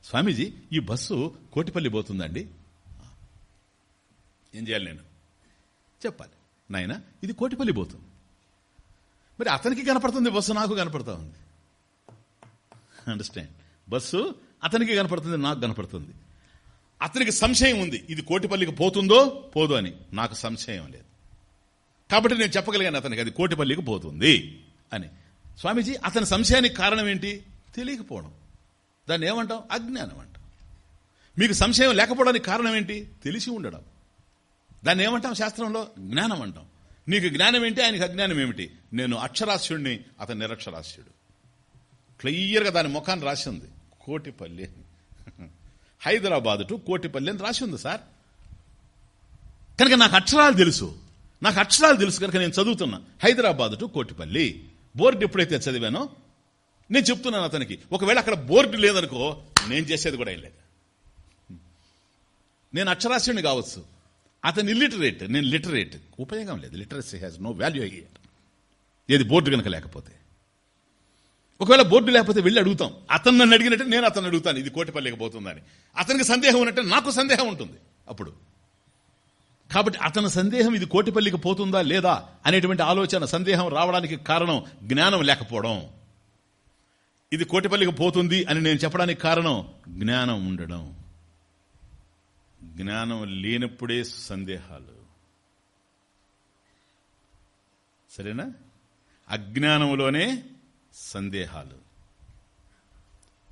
స్వామీజీ ఈ బస్సు కోటిపల్లి పోతుందండి ఏం చేయాలి నేను? చెప్పాలి. నాయన ఇది కోటిపల్లి పోతుంది. మరి అతనికి కనపడుతుంది బస్సు నాకు కనపడతా ఉంది. అండర్స్టాండ్ బస్సు అతనికి కనపడుతుంది నాకు కనపడుతుంది. అతనికి సంశయం ఉంది. ఇది కోటిపల్లికి పోతుందో పోదు అని. నాకు సంశయం లేదు. కాబట్టి నేను చెప్పగలిగాను అతనికి అది కోటిపల్లికి పోతుంది అని. స్వామీజీ అతని సంశయానికి కారణం ఏంటి? తెలియకపోవడం. దాన్ని ఏమంటాం? అజ్ఞానం అంటాం. మీకు సంశయం లేకపోవడానికి కారణం ఏంటి? తెలిసి ఉండడం. దాన్ని ఏమంటాం శాస్త్రంలో? జ్ఞానం అంటాం. నీకు జ్ఞానం ఏంటి? ఆయనకి అజ్ఞానం ఏమిటి? నేను అక్షరాస్యుడిని అతను నిరక్షరాస్యుడు. క్లియర్గా దాని ముఖాన్ని రాసి ఉంది. కోటిపల్లి. హైదరాబాద్ టు కోటిపల్లి అని రాసి ఉంది సార్. కనుక నాకు అక్షరాలు తెలుసు. నాకు అక్షరాలు తెలుసు కనుక నేను చదువుతున్నా. హైదరాబాద్ టు కోటిపల్లి. బోర్డు ఎప్పుడైతే చదివానో నేను చెప్తున్నాను అతనికి. ఒకవేళ అక్కడ బోర్డు లేదనుకో నేను చేసేది కూడా ఏం లేదు. నేను అక్షరాస్యుని కావచ్చు. అతను ఇల్లిటరేట్ నేను లిటరేట్ ఉపయోగం లేదు. లిటరసీ హ్యాస్ నో వాల్యూ అయ్యారు ఏది బోర్డు కనుక లేకపోతే. ఒకవేళ బోర్డు లేకపోతే వెళ్ళి అడుగుతాం. అతను నన్ను అడిగినట్టు నేను అతను అడుగుతాను. ఇది కోటిపల్లికి పోతుందని. అతనికి సందేహం ఉన్నట్టే నాకు సందేహం ఉంటుంది. అప్పుడు. కాబట్టి అతని సందేహం ఇది కోటిపల్లికి పోతుందా లేదా అనేటువంటి ఆలోచన సందేహం రావడానికి కారణం జ్ఞానం లేకపోవడం. ఇది కోటిపల్లికి పోతుంది అని నేను చెప్పడానికి కారణం జ్ఞానం ఉండడం. జ్ఞానం లేనప్పుడే సందేహాలు. సరేనా? అజ్ఞానంలోనే సందేహాలు.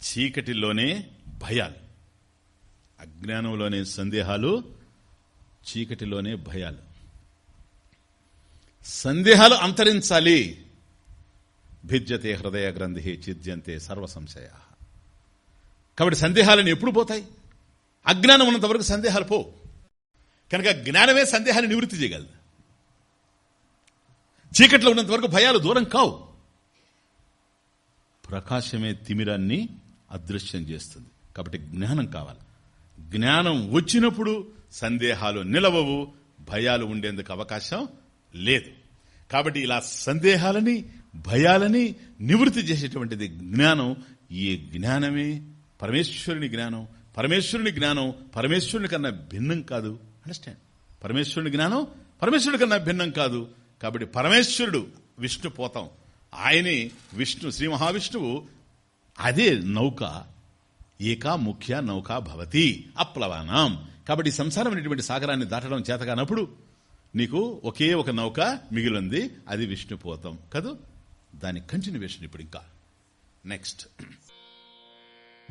చీకటిలోనే భయాలు. అజ్ఞానంలోనే సందేహాలు చీకటిలోనే భయాలు. సందేహాలు అంతరించాలి. భిద్యతే హృదయ గ్రంథి చిద్యంతే సర్వ సంశయ. కాబట్టి సందేహాలను ఎప్పుడు పోతాయి? అజ్ఞానం ఉన్నంత వరకు సందేహాలు పో. కనుక జ్ఞానమే సందేహాన్ని నివృత్తి చేయగలదు. చీకట్లో ఉన్నంత వరకు భయాలు దూరం కావు. ప్రకాశమే తిమిరాన్ని అదృశ్యం చేస్తుంది. కాబట్టి జ్ఞానం కావాలి. జ్ఞానం వచ్చినప్పుడు సందేహాలు నిలవవు భయాలు ఉండేందుకు అవకాశం లేదు. కాబట్టి ఇలా సందేహాలని భయాలని నివృత్తి చేసేటువంటిది జ్ఞానం. ఈ జ్ఞానమే పరమేశ్వరుని జ్ఞానం. పరమేశ్వరుని జ్ఞానం పరమేశ్వరుని కన్నా భిన్నం కాదు. అండర్స్టాండ్ పరమేశ్వరుని జ్ఞానం పరమేశ్వరుడి కన్నా భిన్నం కాదు. కాబట్టి పరమేశ్వరుడు విష్ణు పోతాం. ఆయనే విష్ణు శ్రీ మహావిష్ణువు. అదే నౌక ఏకా ముఖ్య నౌక భవతి అప్లవానాం. కాబట్టి సంసారం అనేటువంటి సాగరాన్ని దాటడం చేతగానప్పుడు నీకు ఒకే ఒక నౌక మిగిలింది అది విష్ణుపోతం కదూ? దాని కంటిన్యూషన్ ఇప్పుడు ఇంకా. నెక్స్ట్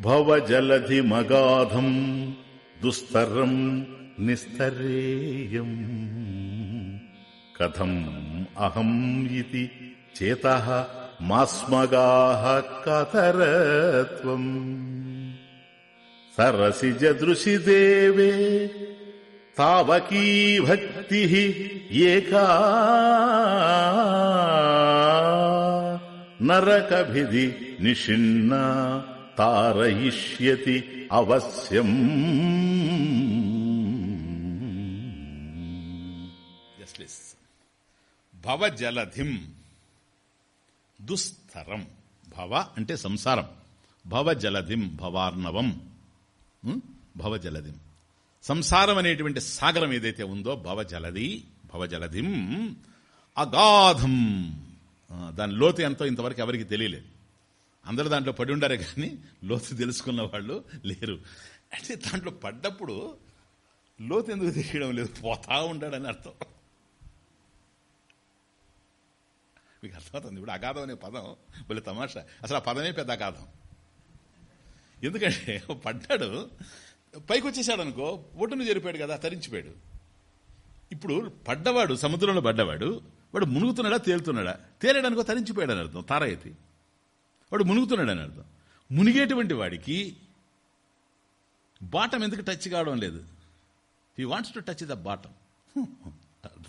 భవజలధి మగాధం దుస్తరం నిస్తరేయం. కథం అహం ఇది చేత మాస్మగా కథరత్వం. సరసిజ దృశిదేవే తావకీ భక్తి ఏకా నరకభిధి నిషిన్న తారయిష్యతి అవశ్యం. భవజలధిం దుస్తరం భవ అంటే సంసారం. భవజలధిం భవార్ణవం. భవజలధిం. సంసారం అనేటువంటి సాగరం ఏదైతే ఉందో భవజలది భవజలధిం అగాధం. దాని లోతు ఎంతో ఇంతవరకు ఎవరికి తెలియలేదు. అందరూ దాంట్లో పడి ఉండారే కానీ లోతు తెలుసుకున్న వాళ్ళు లేరు. అంటే దాంట్లో పడ్డప్పుడు లోతు ఎందుకు తెలియడం లేదు? పోతా ఉండాడని అర్థం. మీకు అర్థమవుతుంది. ఇప్పుడు అగాధం అనే పదం మళ్ళీ తమాషా. అసలు ఆ పదమే పెద్ద అగాధం. ఎందుకంటే పడ్డాడు పైకి వచ్చేసాడు అనుకో ఒడ్డును జరిపాడు కదా తరించిపోయాడు. ఇప్పుడు పడ్డవాడు సముద్రంలో పడ్డవాడు వాడు మునుగుతున్నాడా తేలుతున్నాడా? తేలేడనుకో తరించిపోయాడు అని అర్థం తారయతి. వాడు మునుగుతున్నాడు అని అర్థం. మునిగేటువంటి వాడికి బాటం ఎందుకు టచ్ కావడం లేదు. He wants to touch the bottom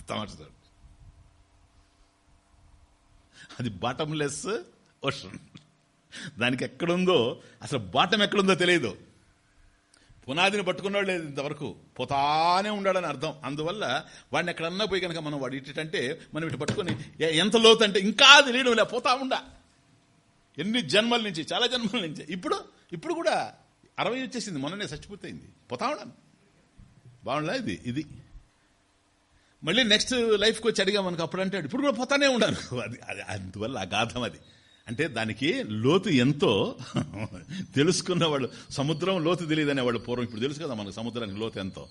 తమాషాడు అది బాటంలెస్ ఓషన్. దానికి ఎక్కడుందో అసలు బాటం ఎక్కడుందో తెలియదు పునాదిని పట్టుకున్నాడు లేదు ఇంతవరకు. పోతానే ఉన్నాడని అర్థం. అందువల్ల వాడిని ఎక్కడన్నా పోయి కనుక మనం వాడు ఇటంటే మనం ఇటు పట్టుకుని ఎంత లోతు అంటే ఇంకా తెలియడం లే పోతా ఉండా. ఎన్ని జన్మల నుంచి చాలా జన్మల నుంచి. ఇప్పుడు ఇప్పుడు కూడా అరవై వచ్చేసింది. మొన్ననే చచ్చిపోతయింది. పోతా ఉండాను బాగుండా ఇది? ఇది. మళ్ళీ నెక్స్ట్ లైఫ్కి వచ్చి అడిగా మనకు అప్పుడు అంటాడు ఇప్పుడు కూడా పోతానే ఉండాలి అది అది అందువల్ల అగాధం అది. అంటే దానికి లోతు ఎంతో తెలుసుకున్న వాళ్ళు సముద్రం లోతు తెలియదనే వాళ్ళు పూర్వం. ఇప్పుడు తెలుసు కదా మనకు సముద్రానికి లోతు ఎంతో.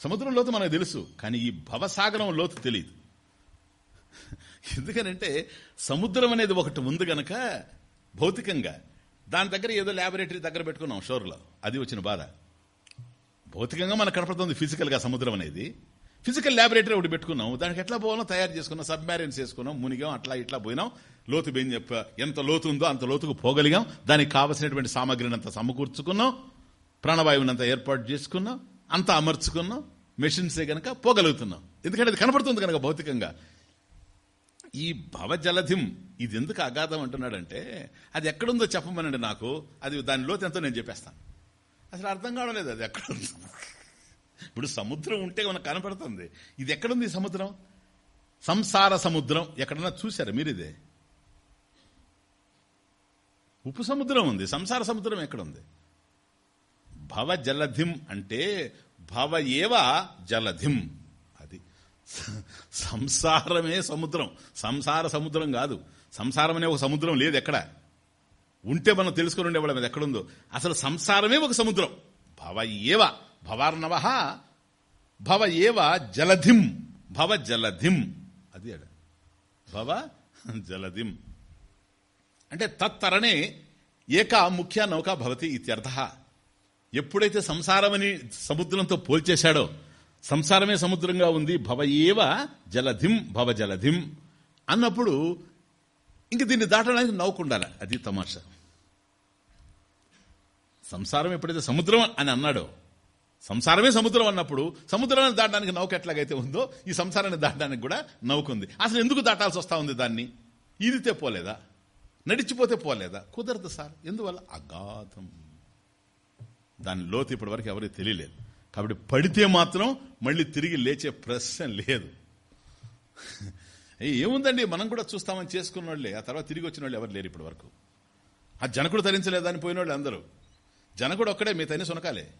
సముద్రం లోతు మనకు తెలుసు కానీ ఈ భవసాగరం లోతు తెలియదు. ఎందుకనంటే సముద్రం అనేది ఒకటి ఉంది గనక భౌతికంగా. దాని దగ్గర ఏదో ల్యాబొరేటరీ దగ్గర పెట్టుకున్నాం షోర్లో. అది వచ్చిన బాధ. భౌతికంగా మనకు కనపడుతుంది ఫిజికల్గా సముద్రం అనేది. ఫిజికల్ ల్యాబొరేటరీ ఒకటి పెట్టుకున్నాం దానికి ఎట్లా పోవాలో తయారు చేసుకున్నాం సబ్మారిన్స్ చేసుకున్నాం మునిగాం అట్లా ఇట్లా పోయినాం. లోతు బేం చెప్ప ఎంత లోతు ఉందో అంత లోతుకు పోగలిగాం. దానికి కావలసినటువంటి సామగ్రిని అంతా సమకూర్చుకున్నాం. ప్రాణవాయువుని ఏర్పాటు చేసుకున్నాం. అంతా అమర్చుకున్నాం. మెషిన్సే కనుక పోగలుగుతున్నాం. ఎందుకంటే అది కనపడుతుంది కనుక భౌతికంగా. ఈ భవజలధిం ఇది ఎందుకు అగాధం అంటున్నాడంటే అది ఎక్కడుందో చెప్పమనండి నాకు. అది దాని లోతు ఎంతో నేను చెప్పేస్తాను. అసలు అర్థం కావడం లేదు అది ఎక్కడ ఇప్పుడు సముద్రం ఉంటే మనకు కనపడుతుంది. ఇది ఎక్కడుంది సముద్రం? సంసార సముద్రం. ఎక్కడన్నా చూసారా మీరు ఇదే? ఉప్పు సముద్రం ఉంది. సంసార సముద్రం ఎక్కడుంది? భవ జలధిం అంటే భవ ఏవ జలధిం. అది సంసారమే సముద్రం. సంసార సముద్రం కాదు. సంసారం అనే ఒక సముద్రం లేదు ఎక్కడ? ఉంటే మనం తెలుసుకుని ఉండేవాళ్ళం అది ఎక్కడుందో. అసలు సంసారమే ఒక సముద్రం. భవ ఏవ భవార్ణవ భవ ఏవ జలధిం భవ జలధిం. అది అడ భవ జలధిం. అంటే తత్తరణే ఏక ముఖ్య నౌక భవతి ఇత్యర్థ. ఎప్పుడైతే సంసారమని సముద్రంతో పోల్చేశాడో సంసారమే సముద్రంగా ఉంది భవ ఏవ జలధిం భవ జలధిం అన్నప్పుడు ఇంక దీన్ని దాటడానికి నౌకుండాలి. అది తమాషా. సంసారం ఎప్పుడైతే సముద్రం అని అన్నాడో సంసారమే సముద్రం అన్నప్పుడు సముద్రాన్ని దాటడానికి నౌక ఎట్లాగైతే ఉందో ఈ సంసారాన్ని దాటడానికి కూడా నౌక ఉంది. అసలు ఎందుకు దాటాల్సి వస్తా ఉంది దాన్ని? ఈదితే పోలేదా? నడిచిపోతే పోలేదా? కుదరదు సార్. ఎందువల్ల? అగాధం. దాని లోతు ఇప్పటి వరకు ఎవరికి తెలియలేదు. కాబట్టి పడితే మాత్రం మళ్ళీ తిరిగి లేచే ప్రశ్న లేదు. ఏముందండి? మనం కూడా చూస్తామని చేసుకున్న వాళ్ళే ఆ తర్వాత తిరిగి వచ్చిన వాళ్ళు ఎవరు లేరు ఇప్పటి వరకు? ఆ జనకుడు తరించలేదని పోయిన వాళ్ళు అందరూ. జనకుడు ఒక్కడే మీ తని సునకాలే.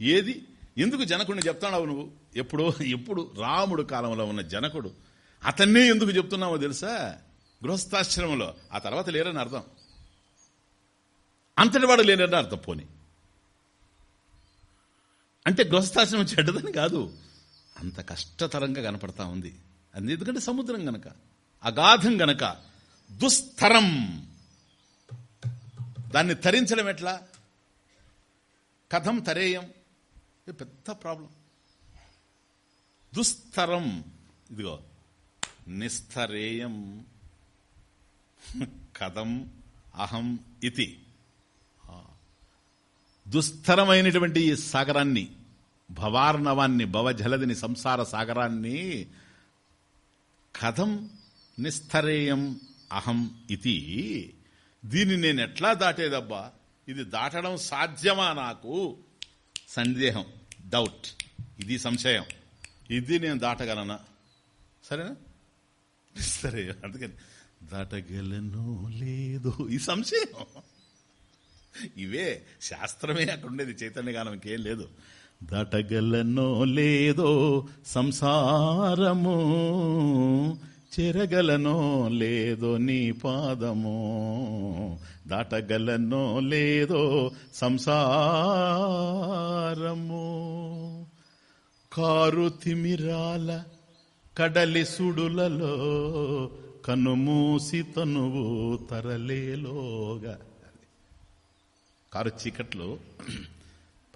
ఏది? ఎందుకు జనకుడిని చెప్తాడావు నువ్వు? ఎప్పుడో ఎప్పుడు రాముడు కాలంలో ఉన్న జనకుడు. అతన్నే ఎందుకు చెప్తున్నావో తెలుసా? గృహస్థాశ్రమంలో. ఆ తర్వాత లేరని అర్థం. అంతటి వాడు లేనని అర్థం పోని. అంటే గృహస్థాశ్రమం చెడ్డదని కాదు. అంత కష్టతరంగా కనపడతా ఉంది. అది ఎందుకంటే సముద్రం గనక. అగాధం గనక. దుస్తరం. దాన్ని తరించడం ఎట్లా? కథం తరేయం. ఇది పెద్ద ప్రాబ్లం. దుస్తరం. ఇదిగో నిస్థరేయం కథం అహం ఇది దుస్తరమైనటువంటి ఈ సాగరాన్ని భవార్ణవాన్ని భవజలదిని సంసార సాగరాన్ని కథం నిస్థరేయం అహం ఇది దీన్ని నేను ఎట్లా దాటేదబ్బా? ఇది దాటడం సాధ్యమా నాకు? సందేహం డౌట్ ఇది సంశయం. ఇది నేను దాటగలనా? సరేనా? సరే అందుకని దాటగలను లేదు. ఈ సంశయం. ఇవే శాస్త్రమే అక్కడ ఉండేది. చైతన్య ఇంకేం లేదు. దాటగలనో లేదో సంసారము. చెరగలనో లేదో నీ పాదము దాటగలనో లేదో సంసారము. కారు తిమిరాల కడలి సుడులలో కనుమూసి తనువు తరలేలోగా. కారు చీకట్లో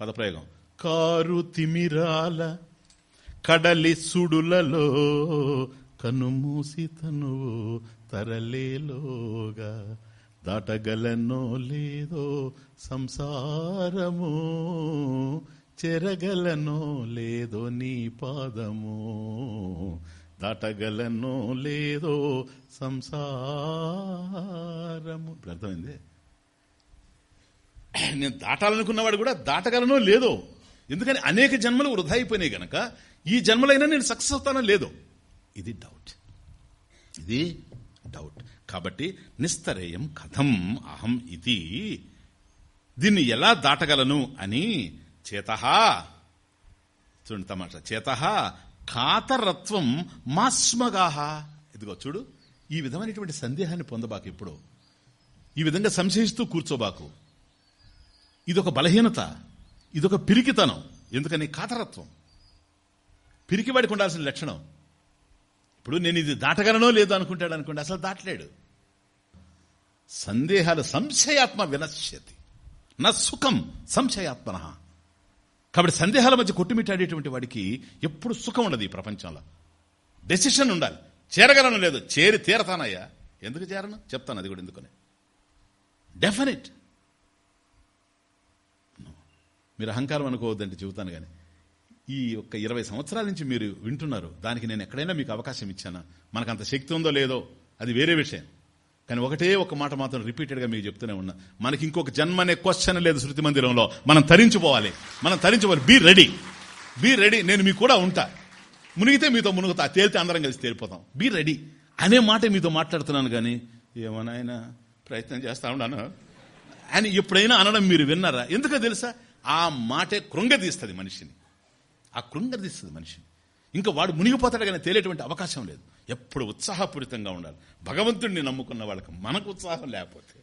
పదప్రయోగం. కారు తిమిరాల కడలి సుడులలో కనుమూసి తనువు తరలేలోగా దాటగలనో లేదో సంసారము చెరగలనో లేదో నీ పాదము దాటగలనో లేదో సంసారము. ఇప్పుడు అర్థమైంది? నేను దాటాలనుకున్నవాడు కూడా దాటగలనో లేదో ఎందుకని అనేక జన్మలు వృధా అయిపోయినాయి గనక ఈ జన్మలైనా నేను సక్సెస్ అవుతానో లేదో. ఇది డౌట్. ఇది డౌట్. కాబట్టి నిస్తరేయం కథం అహం ఇది. దీన్ని ఎలా దాటగలను అని చేత చూడండి తమాట చేత కాతరత్వం మాస్మగాహ. ఇదిగో చూడు ఈ విధమైనటువంటి సందేహాన్ని పొందబాకు ఇప్పుడు. ఈ విధంగా సంశయిస్తూ కూర్చోబాకు. ఇదొక బలహీనత ఇదొక పిరికితనం. ఎందుకని? కాతరత్వం పిరికివాడికి ఉండాల్సిన లక్షణం. ఇప్పుడు నేను ఇది దాటగలనో లేదో అనుకుంటాడు అనుకోండి అసలు దాటలేడు. సందేహాలు సంశయాత్మ వినశ్యతి. నా సుఖం సంశయాత్మన. కాబట్టి సందేహాల మధ్య కొట్టుమిట్టాడేటువంటి వాడికి ఎప్పుడు సుఖం ఉండదు ఈ ప్రపంచంలో. డెసిషన్ ఉండాలి. చేరగలను లేదు. చేరి తీరతానయ్యా. ఎందుకు చేరను? చెప్తాను అది కూడా ఎందుకని. డెఫినెట్ మీరు అహంకారం అనుకోవద్దంటే చెబుతాను కానీ ఈ యొక్క ఇరవై సంవత్సరాల నుంచి మీరు వింటున్నారు. దానికి నేను ఎక్కడైనా మీకు అవకాశం ఇచ్చానా? మనకు అంత శక్తి ఉందో లేదో? అది వేరే విషయం. కానీ ఒకటే ఒక మాట మాత్రం రిపీటెడ్గా మీకు చెప్తూనే ఉన్నా. మనకి ఇంకొక జన్మ అనే క్వశ్చన్ లేదు శృతి మందిరంలో. మనం తరించిపోవాలి. మనం తరించుకోవాలి బీ రెడీ బీ రెడీ నేను మీకు కూడా ఉంటా. మునిగితే మీతో మునుగుతా. తేలితే అందరం కలిసి తేలిపోతాం. బీ రెడీ అనే మాట మీతో మాట్లాడుతున్నాను కానీ ఏమన్నా ప్రయత్నం చేస్తా ఉన్నాను. అని ఎప్పుడైనా అనడం మీరు విన్నారా? ఎందుకో తెలుసా? ఆ మాటే కృంగదీస్తుంది మనిషిని. ఆ కృంగదీస్తుంది మనిషిని ఇంకా వాడు మునిగిపోతాడు కానీ తేలేటువంటి అవకాశం లేదు. ఎప్పుడు ఉత్సాహపూరితంగా ఉండాలి. భగవంతుడిని నమ్ముకున్న వాళ్ళకి మనకు ఉత్సాహం లేకపోతే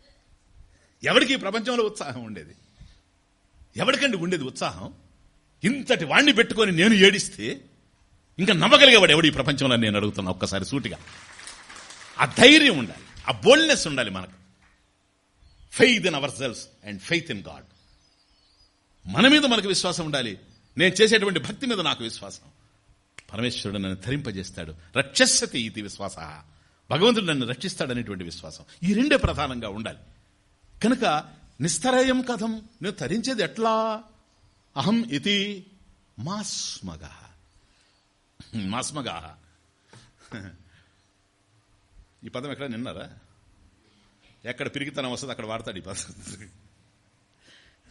ఎవరికి ప్రపంచంలో ఉత్సాహం ఉండేది? ఎవరికండి ఉండేది ఉత్సాహం? ఇంతటి వాణ్ణి పెట్టుకొని నేను ఏడిస్తే ఇంకా నమ్మగలిగేవాడు ఎవడు ఈ ప్రపంచంలో నేను అడుగుతున్నా ఒక్కసారి సూటిగా? ఆ ధైర్యం ఉండాలి. ఆ బోల్డ్నెస్ ఉండాలి మనకు. Faith in our selves and faith in God మన మీద మనకు విశ్వాసం ఉండాలి. నేను చేసేటువంటి భక్తి మీద నాకు విశ్వాసం. పరమేశ్వరుడు నన్ను ధరింపజేస్తాడు. రక్షస్యతి ఇది విశ్వాస. భగవంతుడు నన్ను రక్షిస్తాడనేటువంటి విశ్వాసం. ఈ రెండే ప్రధానంగా ఉండాలి. కనుక నిస్తరయం కథం నేను తరించేది ఎట్లా? అహం ఇది మాస్మగ. మాస్మగా. ఈ పదం ఎక్కడ నిన్నారా? ఎక్కడ పిరిగితనం వస్తుంది అక్కడ వాడతాడు ఈ పదం.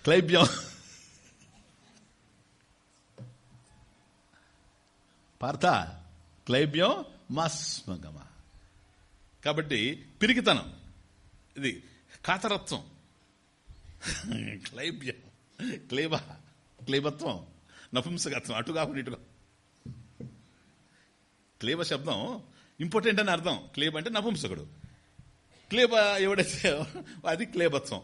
క్లైబ్యం. పార్థ క్లైబ్యం మస్మగమ. కాబట్టి పిరికితనం. ఇది కాతరత్వం. క్లైబ్యం క్లేబ క్లేబత్వం నపుంసకత్వం అటు కాకుండా ఇటుగా క్లేబ శబ్దం ఇంపార్టెంట్ అని అర్థం. క్లేబ అంటే నపుంసకుడు. క్లేబ ఎవడైతే అది క్లేబత్వం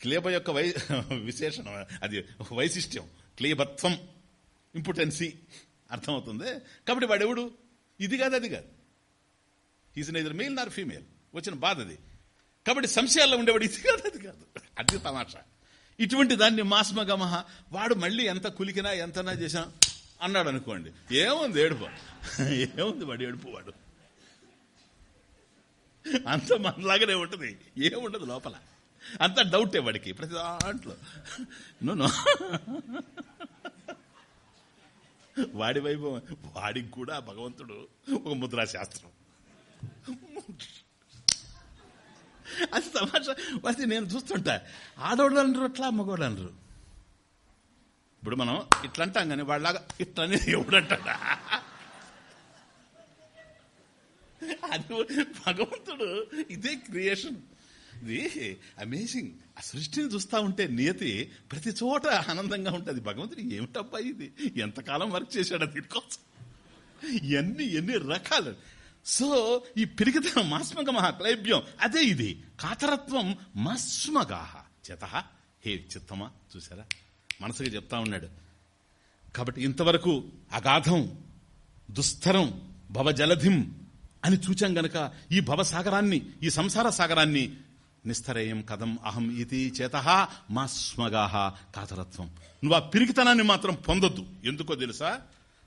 క్లేబ యొక్క వై విశేషణం అది వైశిష్ట్యం. క్లేబత్వం ఇంపార్టెన్సీ. అర్థమవుతుంది? కాబట్టి వాడెవడు? ఇది కాదు అది కాదు. Is neither male nor female వచ్చిన బాధ అది. కాబట్టి సంశయాల్లో ఉండేవాడు ఇది కాదు అది కాదు. అది తమాషా. ఇటువంటి దాన్ని మాస్మగమహ వాడు మళ్ళీ ఎంత కులికినా ఎంతనా చేసినా అన్నాడు అనుకోండి. ఏముంది ఏడుపు? ఏముంది వాడు ఏడుపు వాడు? అంత మనలాగానే ఉంటుంది. ఏముండదు లోపల. అంత డౌటే వాడికి. ప్రతి దాంట్లో. నూనె వాడి వైభవం వాడికి కూడా భగవంతుడు ఒక ముద్రా శాస్త్రం అది తమాషా. అది నేను చూస్తుంటా. ఆడవాళ్ళు అనరు అట్లా మగవాళ్ళు అనరు. ఇప్పుడు మనం ఇట్లా అంటాం కానీ వాళ్ళలాగా ఇట్లా అనేది ఎవడంటాడా? అది భగవంతుడు ఇదే క్రియేషన్. ఇది అమేజింగ్. ఆ సృష్టిని చూస్తా ఉంటే నియతి ప్రతి చోట ఆనందంగా ఉంటుంది. భగవంతుడు ఏమిటబ్బా ఇది? ఎంతకాలం వర్క్ చేశాడు దీనికోసం? ఎన్ని ఎన్ని రకాలు. సో ఈ పెరిగితే మాస్మగ మహాక్లైబ్యం అదే ఇది. కాతరత్వం మస్మగాహ. చేత హే చిత్తమా? చూసారా మనసుగా చెప్తా ఉన్నాడు. కాబట్టి ఇంతవరకు అగాధం దుస్తరం భవజలధిం అని చూచాం గనక ఈ భవసాగరాన్ని ఈ సంసార సాగరాన్ని నిస్తరేయం కథం అహం ఇది చేత మా స్మగాహ కాతరత్వం. నువ్వు ఆ పిరికితనాన్ని మాత్రం పొందొద్దు. ఎందుకో తెలుసా?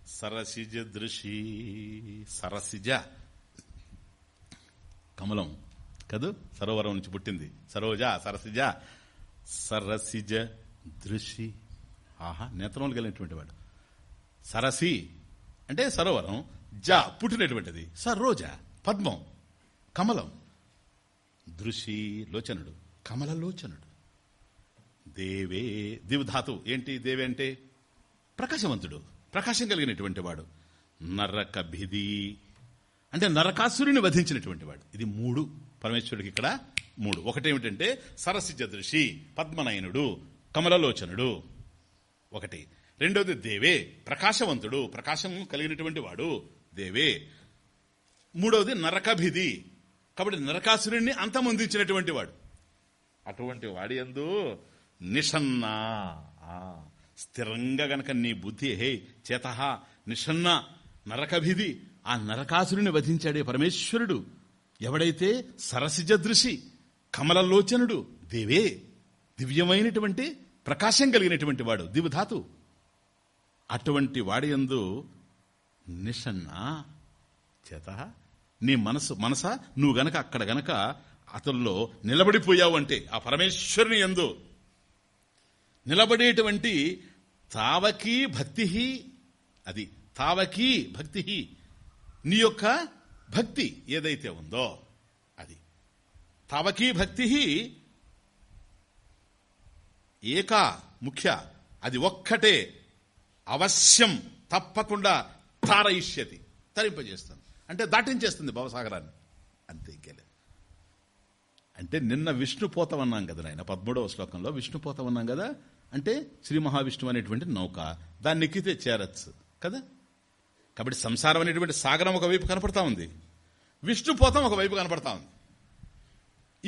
సరసిజ దృషి సరసిజ. కమలం కదూ? సరోవరం నుంచి పుట్టింది. సరోజ సరసిజ. సరసిజ దృషి. ఆహా నేత్రములు వెళ్ళినటువంటి వాడు. సరసి అంటే సరోవరం. జ పుట్టినటువంటిది. సరోజ పద్మం. కమలం. దృషి లోచనుడు కమలలోచనుడు. దేవే దివధాతు ఏంటి దేవే అంటే? ప్రకాశవంతుడు ప్రకాశం కలిగినటువంటి వాడు. నరకభిది అంటే నరకాసురుని వధించినటువంటి వాడు. ఇది మూడు. పరమేశ్వరుడికి ఇక్కడ మూడు. ఒకటేమిటంటే సరసిజ దృషి పద్మనయనుడు కమలలోచనుడు. ఒకటి. రెండోది దేవే ప్రకాశవంతుడు ప్రకాశం కలిగినటువంటి వాడు. దేవే. మూడవది నరకభిధి. కాబట్టి నరకాసురుణ్ణి అంతమొందించినటువంటి వాడు. అటువంటి వాడి ఎందు నిషన్నా. స్థిరంగా గనక నీ బుద్ధి హే చేత నిషన్న నరకభిధి ఆ నరకాసురుని వధించాడే పరమేశ్వరుడు ఎవడైతే సరసిజ దృషి కమలలోచనుడు దేవే దివ్యమైనటువంటి ప్రకాశం కలిగినటువంటి వాడు దివధాతు అటువంటి వాడి ఎందు నిషన్న చేత నీ మనసు మనస? నువ్వు గనక అక్కడ గనక అతనిలో నిలబడిపోయావు అంటే ఆ పరమేశ్వరుని ఎందు నిలబడేటువంటి తావకీ భక్తి అది తావకీ భక్తి నీ యొక్క భక్తి ఏదైతే ఉందో అది తావకీ భక్తి ఏకా ముఖ్య అది ఒక్కటే అవశ్యం తప్పకుండా తారయిష్యతి తరింపజేస్తుంది అంటే దాటించేస్తుంది భవసాగరాన్ని. అంతే ఇంకేలే అంటే నిన్న విష్ణు పోతమన్నాం కదా నాయన పదమూడవ శ్లోకంలో విష్ణు పోతమన్నాం కదా? అంటే శ్రీ మహావిష్ణువు అనేటువంటి నౌక దాన్ని ఎక్కితే చేరచ్చు కదా? కాబట్టి సంసారం అనేటువంటి సాగరం ఒకవైపు కనపడతా ఉంది. విష్ణుపోతం ఒకవైపు కనపడతా ఉంది.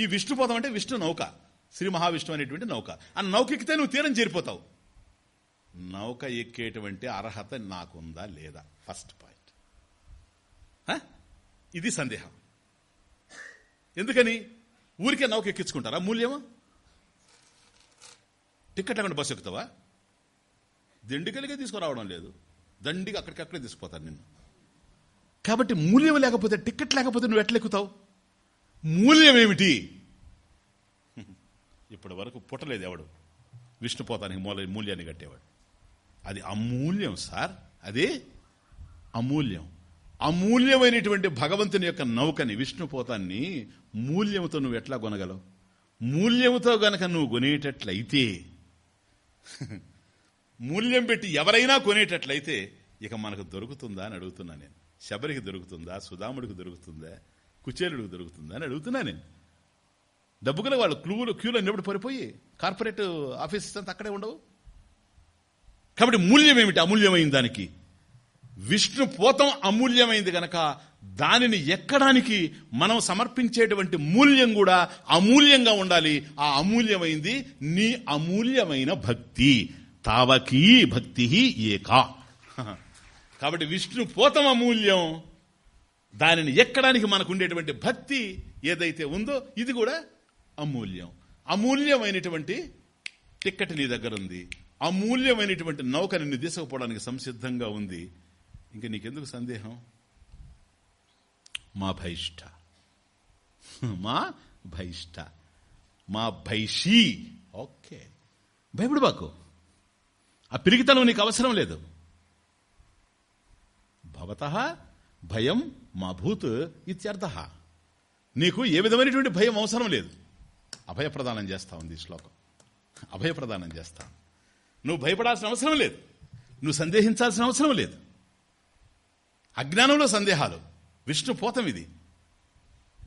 ఈ విష్ణుపోతం అంటే విష్ణు నౌక శ్రీ మహావిష్ణు అనేటువంటి నౌక. ఆ నౌక ఎక్కితే నువ్వు తీరం చేరిపోతావు. నౌక ఎక్కేటువంటి అర్హత నాకుందా లేదా? ఫస్ట్ పాయింట్ ఇది సందేహం. ఎందుకని? ఊరికే నౌక ఎక్కించుకుంటారా మూల్యమా? టికెట్ లేకుండా బస్సు ఎక్కుతావా? దిండికలిగే తీసుకురావడం లేదు. దండిగా అక్కడికక్కడే తీసుకుపోతారు నిన్ను. కాబట్టి మూల్యం లేకపోతే టికెట్ లేకపోతే నువ్వు ఎట్లెక్కుతావు మూల్యం ఏమిటి? ఇప్పటి వరకు పుట్టలేదు ఎవడు. విష్ణుపోతానికి మూల మూల్యాన్ని కట్టేవాడు. అది అమూల్యం సార్. అది అమూల్యం. అమూల్యమైనటువంటి భగవంతుని యొక్క నౌకని విష్ణుపోతాన్ని మూల్యముతో నువ్వు ఎట్లా కొనగలవు? మూల్యముతో గనక నువ్వు కొనేటట్లయితే మూల్యం పెట్టి ఎవరైనా కొనేటట్లయితే ఇక మనకు దొరుకుతుందా అని అడుగుతున్నా నేను. శబరికి దొరుకుతుందా? సుధాముడికి దొరుకుతుందా? కుచేలుడికి దొరుకుతుందా అని అడుగుతున్నా నేను. డబ్బు వాళ్ళు క్లూలు క్యూలో నిలబడి పడిపోయి కార్పొరేట్ ఆఫీసెస్ అంతా అక్కడే ఉండవు. కాబట్టి మూల్యం ఏమిటి? అమూల్యమైన దానికి. విష్ణు పోతం అమూల్యమైంది గనక దానిని ఎక్కడానికి మనం సమర్పించేటువంటి మూల్యం కూడా అమూల్యంగా ఉండాలి. ఆ అమూల్యమైంది నీ అమూల్యమైన భక్తి. తావకీ భక్తి ఏకా. కాబట్టి విష్ణు పోతం అమూల్యం దానిని ఎక్కడానికి మనకు ఉండేటువంటి భక్తి ఏదైతే ఉందో ఇది కూడా అమూల్యం. అమూల్యమైనటువంటి టిక్కెట్ నీ దగ్గర ఉంది అమూల్యమైనటువంటి నౌక నిన్ను తీసుకుపోవడానికి సంసిద్ధంగా ఉంది. ఇంక నీకెందుకు సందేహం? మా భైష్ట. మా భైష్ట. మా భైషీ. ఓకే. భయపడు బాకు. ఆ పిరిగితనం నీకు అవసరం లేదు. భవత భయం మా భూత్ ఇత్యర్థ. నీకు ఏ విధమైనటువంటి భయం అవసరం లేదు. అభయప్రదానం చేస్తా ఉంది ఈ శ్లోకం. అభయప్రదానం చేస్తా. నువ్వు భయపడాల్సిన అవసరం లేదు. నువ్వు సందేహించాల్సిన అవసరం లేదు. అజ్ఞానంలో సందేహాలు. విష్ణు పోతం ఇది.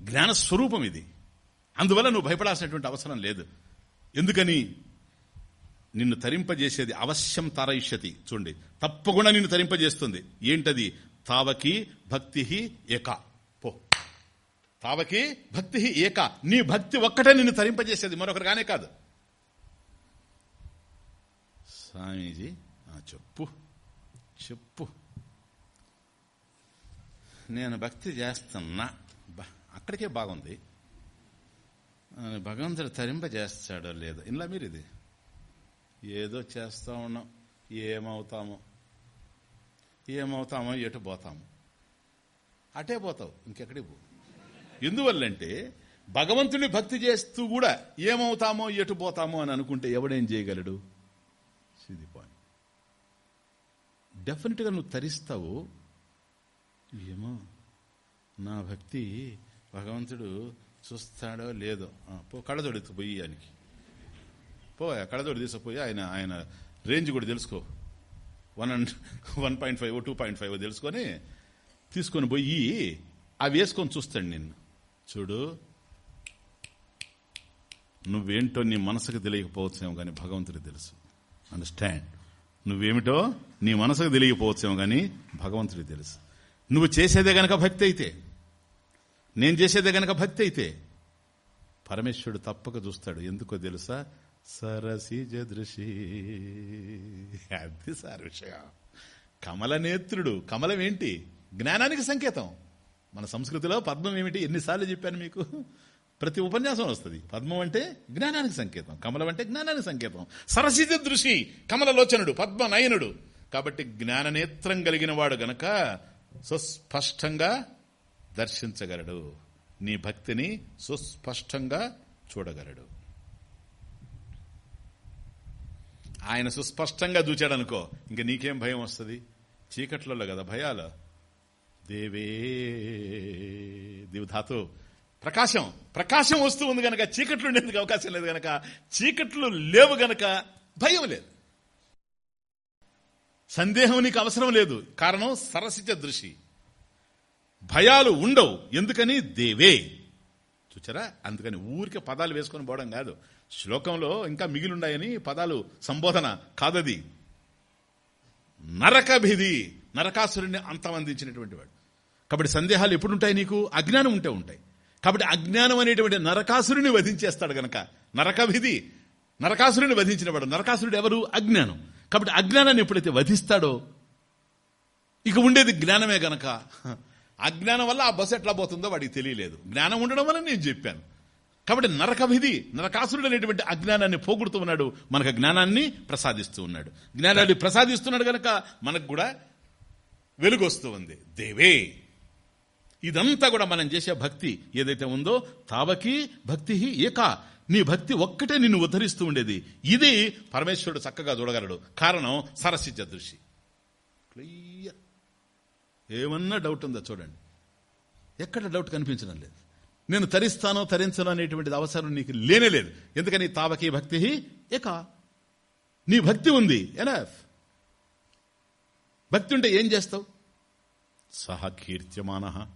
జ్ఞానస్వరూపం ఇది. అందువల్ల నువ్వు భయపడాల్సినటువంటి అవసరం లేదు. ఎందుకని? నిన్ను తరింపజేసేది అవశ్యం తరయిష్యతి. చూడండి. తప్పకుండా నిన్ను తరింపజేస్తుంది. ఏంటది? తావకి భక్తి ఏక. పో. తావకి భక్తి ఏక. నీ భక్తి ఒక్కటే నిన్ను తరింపజేసేది. మరొకరు కానే కాదు. స్వామీజీ చెప్పు. చెప్పు. నేను భక్తి చేస్తున్నా. అక్కడికే బాగుంది. భగవంతుడు తరింపజేస్తాడో లేదో. ఇలా మీరు ఇది ఏదో చేస్తూ ఉన్నాం. ఏమవుతామో? ఏమవుతామో ఎటు పోతాము? అటే పోతావు. ఇంకెక్కడికి పో. ఎందువల్లంటే భగవంతుని భక్తి చేస్తూ కూడా ఏమవుతామో ఎటు పోతామో అని అనుకుంటే ఎవడేం చేయగలడు? ఇది పాయింట్ డెఫినెట్గా నువ్వు తరిస్తావు. ఏమో? నా భక్తి భగవంతుడు చూస్తాడో లేదో? పో కళ్ళజోడి పోయి ఆయనకి. పో కళ్ళజోడి తీసుకుపోయి ఆయన ఆయన రేంజ్ కూడా తెలుసుకో. One and one point five two point five తెలుసుకొని తీసుకొని పోయి అవి వేసుకొని చూస్తాడు నిన్ను. చూడు నువ్వేంటో నీ మనసుకు తెలియకపోవచ్చేమో కానీ భగవంతుడికి తెలుసు. అండర్స్టాండ్ నువ్వేమిటో నీ మనసుకు తెలియకపోవచ్చేమో కానీ భగవంతుడికి తెలుసు. నువ్వు చేసేదే గనక భక్తి అయితే నేను చేసేదే గనక భక్తి అయితే పరమేశ్వరుడు తప్పక చూస్తాడు. ఎందుకో తెలుసా? సరసిజ దృషి అది సార్ విషయం. కమల నేత్రుడు కమలం ఏంటి? జ్ఞానానికి సంకేతం. మన సంస్కృతిలో పద్మం ఏమిటి? ఎన్నిసార్లు చెప్పాను మీకు? ప్రతి ఉపన్యాసం వస్తుంది. పద్మం అంటే జ్ఞానానికి సంకేతం. కమలం అంటే జ్ఞానానికి సంకేతం. సరసిజ దృషి కమలలోచనుడు పద్మనయనుడు. కాబట్టి జ్ఞాననేత్రం కలిగిన వాడు గనక సుస్పష్టంగా దర్శించగలడు. నీ భక్తిని సుస్పష్టంగా చూడగలడు. ఆయన సుస్పష్టంగా దూచాడనుకో ఇంక నీకేం భయం వస్తుంది? చీకట్లలో కదా భయాలు. దేవే దివధాతు ప్రకాశం ప్రకాశం వస్తూ ఉంది గనక చీకట్లు ఉండేందుకు అవకాశం లేదు గనక చీకట్లు లేవు గనక భయం లేదు. సందేహం నీకు అవసరం లేదు. కారణం సరసిత దృషి భయాలు ఉండవు. ఎందుకని? దేవే. చూచారా? అందుకని ఊరికే పదాలు వేసుకొని పోవడం కాదు. శ్లోకంలో ఇంకా మిగిలిండాయని పదాలు సంబోధన కాదది. నరకభిధి నరకాసురుణ్ణి అంతమందించినటువంటి వాడు. కాబట్టి సందేహాలు ఎప్పుడుంటాయి నీకు? అజ్ఞానం ఉంటే ఉంటాయి. కాబట్టి అజ్ఞానం అనేటువంటి నరకాసురుని వధించేస్తాడు గనక. నరకభిధి నరకాసురుని వధించిన వాడు నరకాసురుడు ఎవరు? అజ్ఞానం. కాబట్టి అజ్ఞానాన్ని ఎప్పుడైతే వధిస్తాడో ఇక ఉండేది జ్ఞానమే గనక. అజ్ఞానం వల్ల ఆ బస్సు ఎట్లా పోతుందో వాడికి తెలియలేదు. జ్ఞానం ఉండడం వల్ల నేను చెప్పాను. కాబట్టి నరకవిధి నరకాసురుడు అనేటువంటి అజ్ఞానాన్ని పోగొడుతూ ఉన్నాడు మనకు జ్ఞానాన్ని ప్రసాదిస్తూ ఉన్నాడు. జ్ఞానాన్ని ప్రసాదిస్తున్నాడు గనక మనకు కూడా వెలుగొస్తూ ఉంది. దేవే! ఇదంతా కూడా మనం చేసే భక్తి ఏదైతే ఉందో తావకి భక్తి ఏక. నీ భక్తి ఒక్కటే నిన్ను ఉద్ధరిస్తూ ఉండేది. ఇది పరమేశ్వరుడు చక్కగా చూడగలడు. కారణం సరస్వత్య దృష్టి క్లియర్. ఏమన్నా డౌట్ ఉందా చూడండి. ఎక్కడ డౌట్ కనిపించడం లేదు. నేను తరిస్తానో తరించను అనేటువంటిది అవసరం నీకు లేనే లేదు. ఎందుకని తావకీ భక్తి ఏక. నీ భక్తి ఉంది. ఎనఫ్ భక్తి ఉంటే ఏం చేస్తావు? సహ కీర్త్యమాన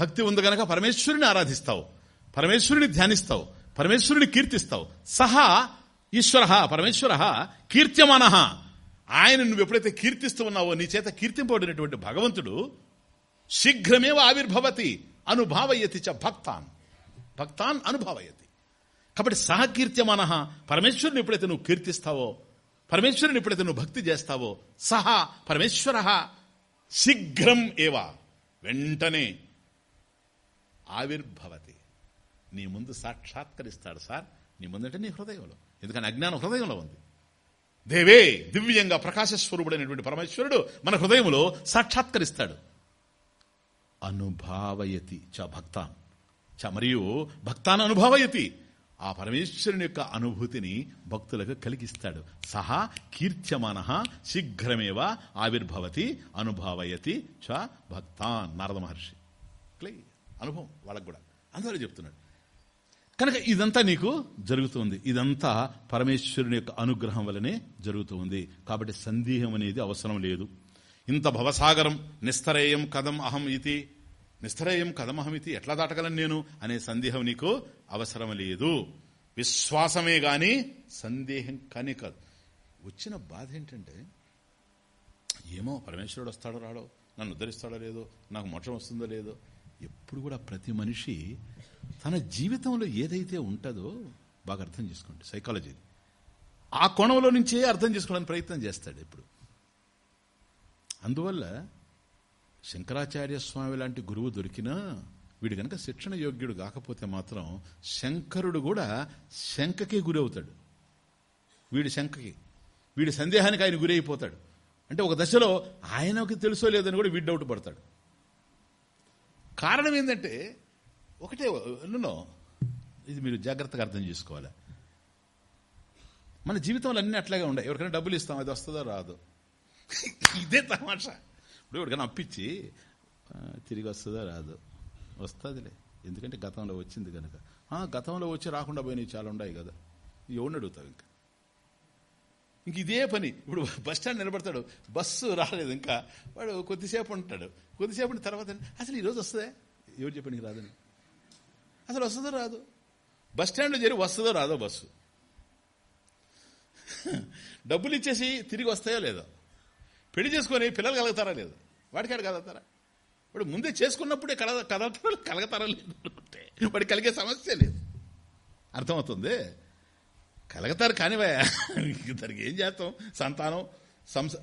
భక్తి ఉంది కనుక పరమేశ్వరుని ఆరాధిస్తావు. పరమేశ్వరుని ధ్యానిస్తావు పరమేశ్వరుని కీర్తిస్తావు. సహా ఈశ్వర పరమేశ్వర కీర్త్యమాన ఆయన నువ్వు ఎప్పుడైతే కీర్తిస్తూ ఉన్నావో నీ చేత కీర్తింపబడినటువంటి భగవంతుడు శీఘ్రమేవ ఆవిర్భవతి అనుభావయతి చ భక్తాన్. భక్తాన్ అనుభావయతి. కాబట్టి సహకీర్త్యమాన పరమేశ్వరుని ఎప్పుడైతే నువ్వు కీర్తిస్తావో పరమేశ్వరుని ఎప్పుడైతే నువ్వు భక్తి చేస్తావో సహా పరమేశ్వర శీఘ్రం ఏవా వెంటనే ఆవిర్భవతి. నీ ముందు సాక్షాత్కరిస్తాడు సార్. నీ ముందంటే నీ హృదయంలో. ఎందుకని? అజ్ఞానం హృదయంలో ఉంది. దేవే దివ్యంగా ప్రకాశస్వరూపుడైనటువంటి పరమేశ్వరుడు మన హృదయంలో సాక్షాత్కరిస్తాడు. అనుభావయతి చ భక్తాన్. చ మరియు భక్తాన్ అనుభావయతి. ఆ పరమేశ్వరుని యొక్క అనుభూతిని భక్తులకు కలిగిస్తాడు. సహా కీర్త్యమాన శీఘ్రమేవ ఆవిర్భవతి అనుభావయతి చ భక్తాన్. నారద మహర్షి. అనుభవం వాళ్ళకు కూడా. అందువల్ల చెప్తున్నాడు. కనుక ఇదంతా నీకు జరుగుతుంది. ఇదంతా పరమేశ్వరుని యొక్క అనుగ్రహం వలనే జరుగుతుంది. కాబట్టి సందేహం అనేది అవసరం లేదు. ఇంత భవసాగరం నిస్తరేయం కథం అహం ఇది నిస్తరేయం కథం అహం ఇది ఎట్లా దాటగలను నేను అనే సందేహం నీకు అవసరం లేదు. విశ్వాసమే గాని సందేహం కానీ కాదు. వచ్చిన బాధ ఏంటంటే ఏమో పరమేశ్వరుడు వస్తాడో రాడో నన్ను ఉద్ధరిస్తాడో లేదో నాకు మోక్షం వస్తుందో లేదో ఎప్పుడు కూడా ప్రతి మనిషి తన జీవితంలో ఏదైతే ఉంటుందో బాగా అర్థం చేసుకోండి సైకాలజీ ఆ కోణంలో నుంచే అర్థం చేసుకోవడానికి ప్రయత్నం చేస్తాడు ఇప్పుడు అందువల్ల శంకరాచార్య స్వామి లాంటి గురువు దొరికినా వీడు కనుక శిక్షణ యోగ్యుడు కాకపోతే మాత్రం శంకరుడు కూడా శంకకే గురి అవుతాడు వీడి శంకకి వీడి సందేహానికి ఆయన గురి అయిపోతాడు అంటే ఒక దశలో ఆయనకి తెలుసో లేదని కూడా వీడు డౌట్ పడతాడు. కారణం ఏంటంటే ఒకటే నో ఇది మీరు జాగ్రత్తగా అర్థం చేసుకోవాలి. మన జీవితంలో అన్నీ అట్లాగే ఉండే ఎవరికైనా డబ్బులు ఇస్తాం అది వస్తుందో రాదు. ఇదే తమాషా. ఇప్పుడు ఎవరికైనా అప్పించి తిరిగి వస్తుందో రాదు. వస్తుందిలే. ఎందుకంటే గతంలో వచ్చింది కనుక గతంలో వచ్చి రాకుండా పోయినవి చాలా ఉన్నాయి కదా. ఎవరిని అడుగుతావు ఇంకా? ఇంక ఇదే పని. ఇప్పుడు బస్ స్టాండ్ నిలబడతాడు. బస్సు రాలేదు ఇంకా. వాడు కొద్దిసేపు ఉంటాడు. కొద్దిసేపు తర్వాత అసలు ఈరోజు వస్తుందే? ఎవరు చెప్పండి రాదని? అసలు వస్తుందో రాదు. బస్ స్టాండ్లో చేరి వస్తుందో రాదో బస్సు. డబ్బులు ఇచ్చేసి తిరిగి వస్తాయో లేదో. పెళ్ళి చేసుకొని పిల్లలు కలుగుతారా లేదు. వాడికాడు కలుగుతారా? వాడు ముందే చేసుకున్నప్పుడే కల కదలతారా కలగతారా లేదు వాడికి కలిగే సమస్య లేదు. అర్థమవుతుంది? కలగతారు కానివయ్యా దానికి ఏం చేస్తాం? సంతానం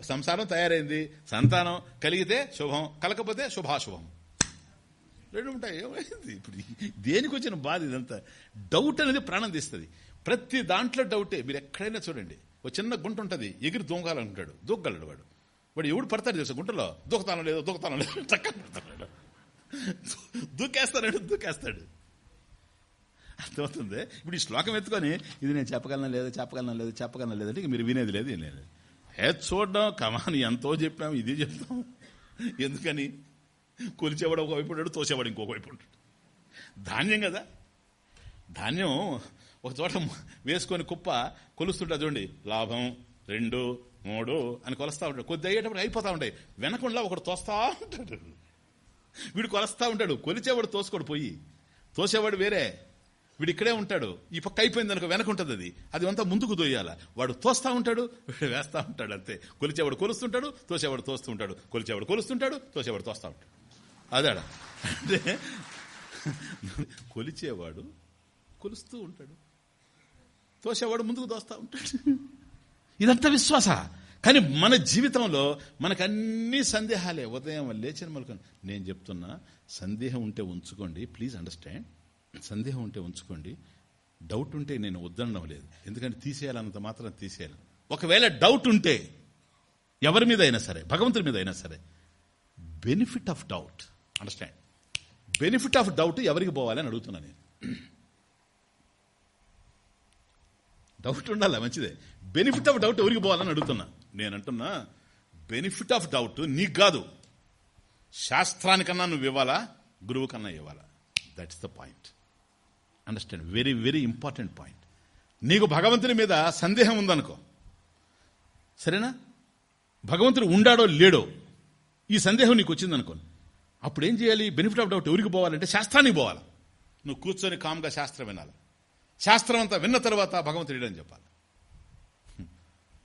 సంసారం తయారైంది. సంతానం కలిగితే శుభం కలకపోతే శుభాశుభం. రెండు ఉంటాయి ఏమైంది? ఇప్పుడు దేనికి వచ్చిన బాధ ఇదంతా? డౌట్ అనేది ప్రాణం తీస్తుంది. ప్రతి దాంట్లో డౌటే. మీరు ఎక్కడైనా చూడండి. ఒక చిన్న గుంట ఉంటుంది. ఎగిరి దూకాలనుకుంటాడు దూకగలడు వాడు. వాడు ఎవడు పడతాడు తెలుసు గుంటలో? దూకుతానో లేదో దూకుతానో లేదో. చక్కగా పడతాడు. దూకేస్తాడు దూకేస్తాడు. అర్థమవుతుంది? ఇప్పుడు ఈ శ్లోకం ఎత్తుకొని ఇది నేను చెప్పగలనా లేదు చెప్పగలనా లేదు చెప్పగలను లేదంటే మీరు వినేది లేదు ఏం లేదు. హే చూడడం? కమాని ఎంతో చెప్పాము ఇది చెప్తాం. ఎందుకని? కొలిచేవాడు ఒకవైపు ఉంటాడు తోసేవాడు ఇంకొక వైపు ఉంటాడు ధాన్యం కదా? ధాన్యం ఒక చోట వేసుకొని కుప్ప కొలుస్తుంటా చూడండి. లాభం రెండు మూడు అని కొలుస్తా ఉంటాడు. కొద్ది అయ్యేటప్పుడు అయిపోతా ఉంటాయి. వెనకుండా ఒకడు తోస్తా ఉంటాడు. వీడు కొలుస్తా ఉంటాడు. కొలిచేవాడు తోసుకోడు పోయి. తోసేవాడు వేరే. వీడు ఇక్కడే ఉంటాడు. ఈ పక్క అయిపోయింది అనుకో వెనక ఉంటుంది అది. అది అంతా ముందుకు దొయ్యాల. వాడు తోస్తా ఉంటాడు వీడు వేస్తా ఉంటాడు అంతే. కొలిచేవాడు కొలుస్తుంటాడు తోసేవాడు తోస్తూ ఉంటాడు కొలిచేవాడు కొలుస్తుంటాడు తోసేవాడు తోస్తా ఉంటాడు. అదాడ అంటే కొలిచేవాడు కొలుస్తూ ఉంటాడు. తోసేవాడు ముందుకు దోస్తా ఉంటాడు. ఇదంతా విశ్వాస. కానీ మన జీవితంలో మనకు అన్ని సందేహాలే. ఉదయం లేచిన మలుకొని. నేను చెప్తున్నా సందేహం ఉంటే ఉంచుకోండి. ప్లీజ్ అండర్స్టాండ్ సందేహం ఉంటే ఉంచుకోండి. డౌట్ ఉంటే నేను వద్దనడం లేదు. ఎందుకంటే తీసేయాలన్నంత మాత్రం తీసేయాలి ఒకవేళ డౌట్ ఉంటే ఎవరి మీద అయినా సరే భగవంతుడి మీద అయినా సరే benefit of doubt understand benefit of doubt ఎవరికి పోవాలని అడుగుతున్నా నేను. డౌట్ ఉండాలి? మంచిదే. బెనిఫిట్ ఆఫ్ డౌట్ ఎవరికి పోవాలని అడుగుతున్నా? నేను అంటున్నా బెనిఫిట్ ఆఫ్ డౌట్ నీకు కాదు. శాస్త్రానికన్నా నువ్వు ఇవ్వాలా? గురువు కన్నా ఇవ్వాలా? That's the point understand very very important point నీకు భగవంతుని మీద సందేహం ఉందనుకో. సరేనా? భగవంతుడు ఉండాడో లేడో ఈ సందేహం నీకు వచ్చిందనుకోను అప్పుడు ఏం చేయాలి? బెనిఫిట్ ఆఫ్ డౌట్ ఎవరికి పోవాలంటే శాస్త్రానికి పోవాలి. నువ్వు కూర్చొని కామ్గా శాస్త్రం వినాలి. శాస్త్రం అంతా విన్న తర్వాత భగవంతుడు అని చెప్పాలి.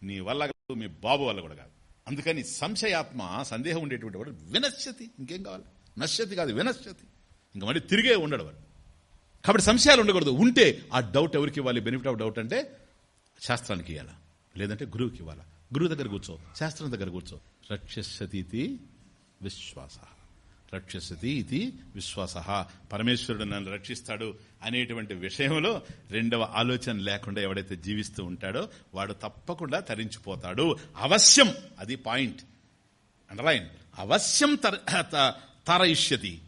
నీ వల్ల కాదు మీ బాబు వల్ల కూడా కాదు. అందుకని సంశయాత్మ సందేహం ఉండేటువంటి వాడు వినశ్యతి. ఇంకేం కావాలి? నశ్యతి కాదు వినశ్యతి. ఇంకా మళ్ళీ తిరిగే ఉండడు వాడు. కాబట్టి సంశయాలు ఉండకూడదు. ఉంటే ఆ డౌట్ ఎవరికి ఇవ్వాలి? బెనిఫిట్ ఆఫ్ డౌట్ అంటే శాస్త్రానికి ఇవ్వాలా లేదంటే గురువుకి ఇవ్వాలా? గురువు దగ్గర కూర్చో శాస్త్రం దగ్గర కూర్చో. రక్షసతీతి విశ్వాస. రక్షసతి ఇది విశ్వాస పరమేశ్వరుడు నన్ను రక్షిస్తాడు అనేటువంటి విషయంలో రెండవ ఆలోచన లేకుండా ఎవడైతే జీవిస్తూ ఉంటాడో వాడు తప్పకుండా తరించిపోతాడు. అవశ్యం అది పాయింట్. అండర్లైన్. అవశ్యం తరయిష్యతి.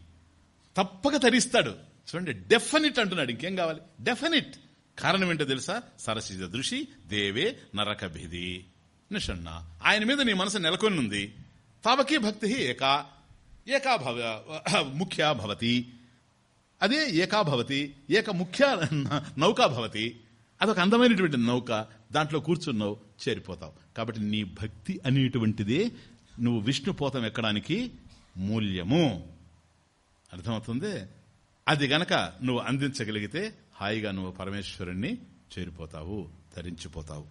తప్పక తరిస్తాడు. చూడండి డెఫినెట్ అంటున్నాడు. ఇంకేం కావాలి? డెఫినెట్. కారణం ఏంటో తెలుసా? సరసిజ దృషి దేవే నరక భిది నిషన్న. ఆయన మీద నీ మనసు నెలకొని ఉంది తావకీ భక్తి ఏకా. ఏకాభవ ముఖ్యా ముఖ్య భవతి. అదే ఏకా భవతి ఏక ముఖ్య నౌకా భవతి. అదొక అందమైనటువంటి నౌక దాంట్లో కూర్చున్నావు చేరిపోతావు. కాబట్టి నీ భక్తి అనేటువంటిదే నువ్వు విష్ణుపోతం ఎక్కడానికి మూల్యము. అర్థమవుతుంది? అది గనక నువ్వు అందించగలిగితే హాయిగా నువ్వు పరమేశ్వరుణ్ణి చేరిపోతావు ధరించిపోతావు.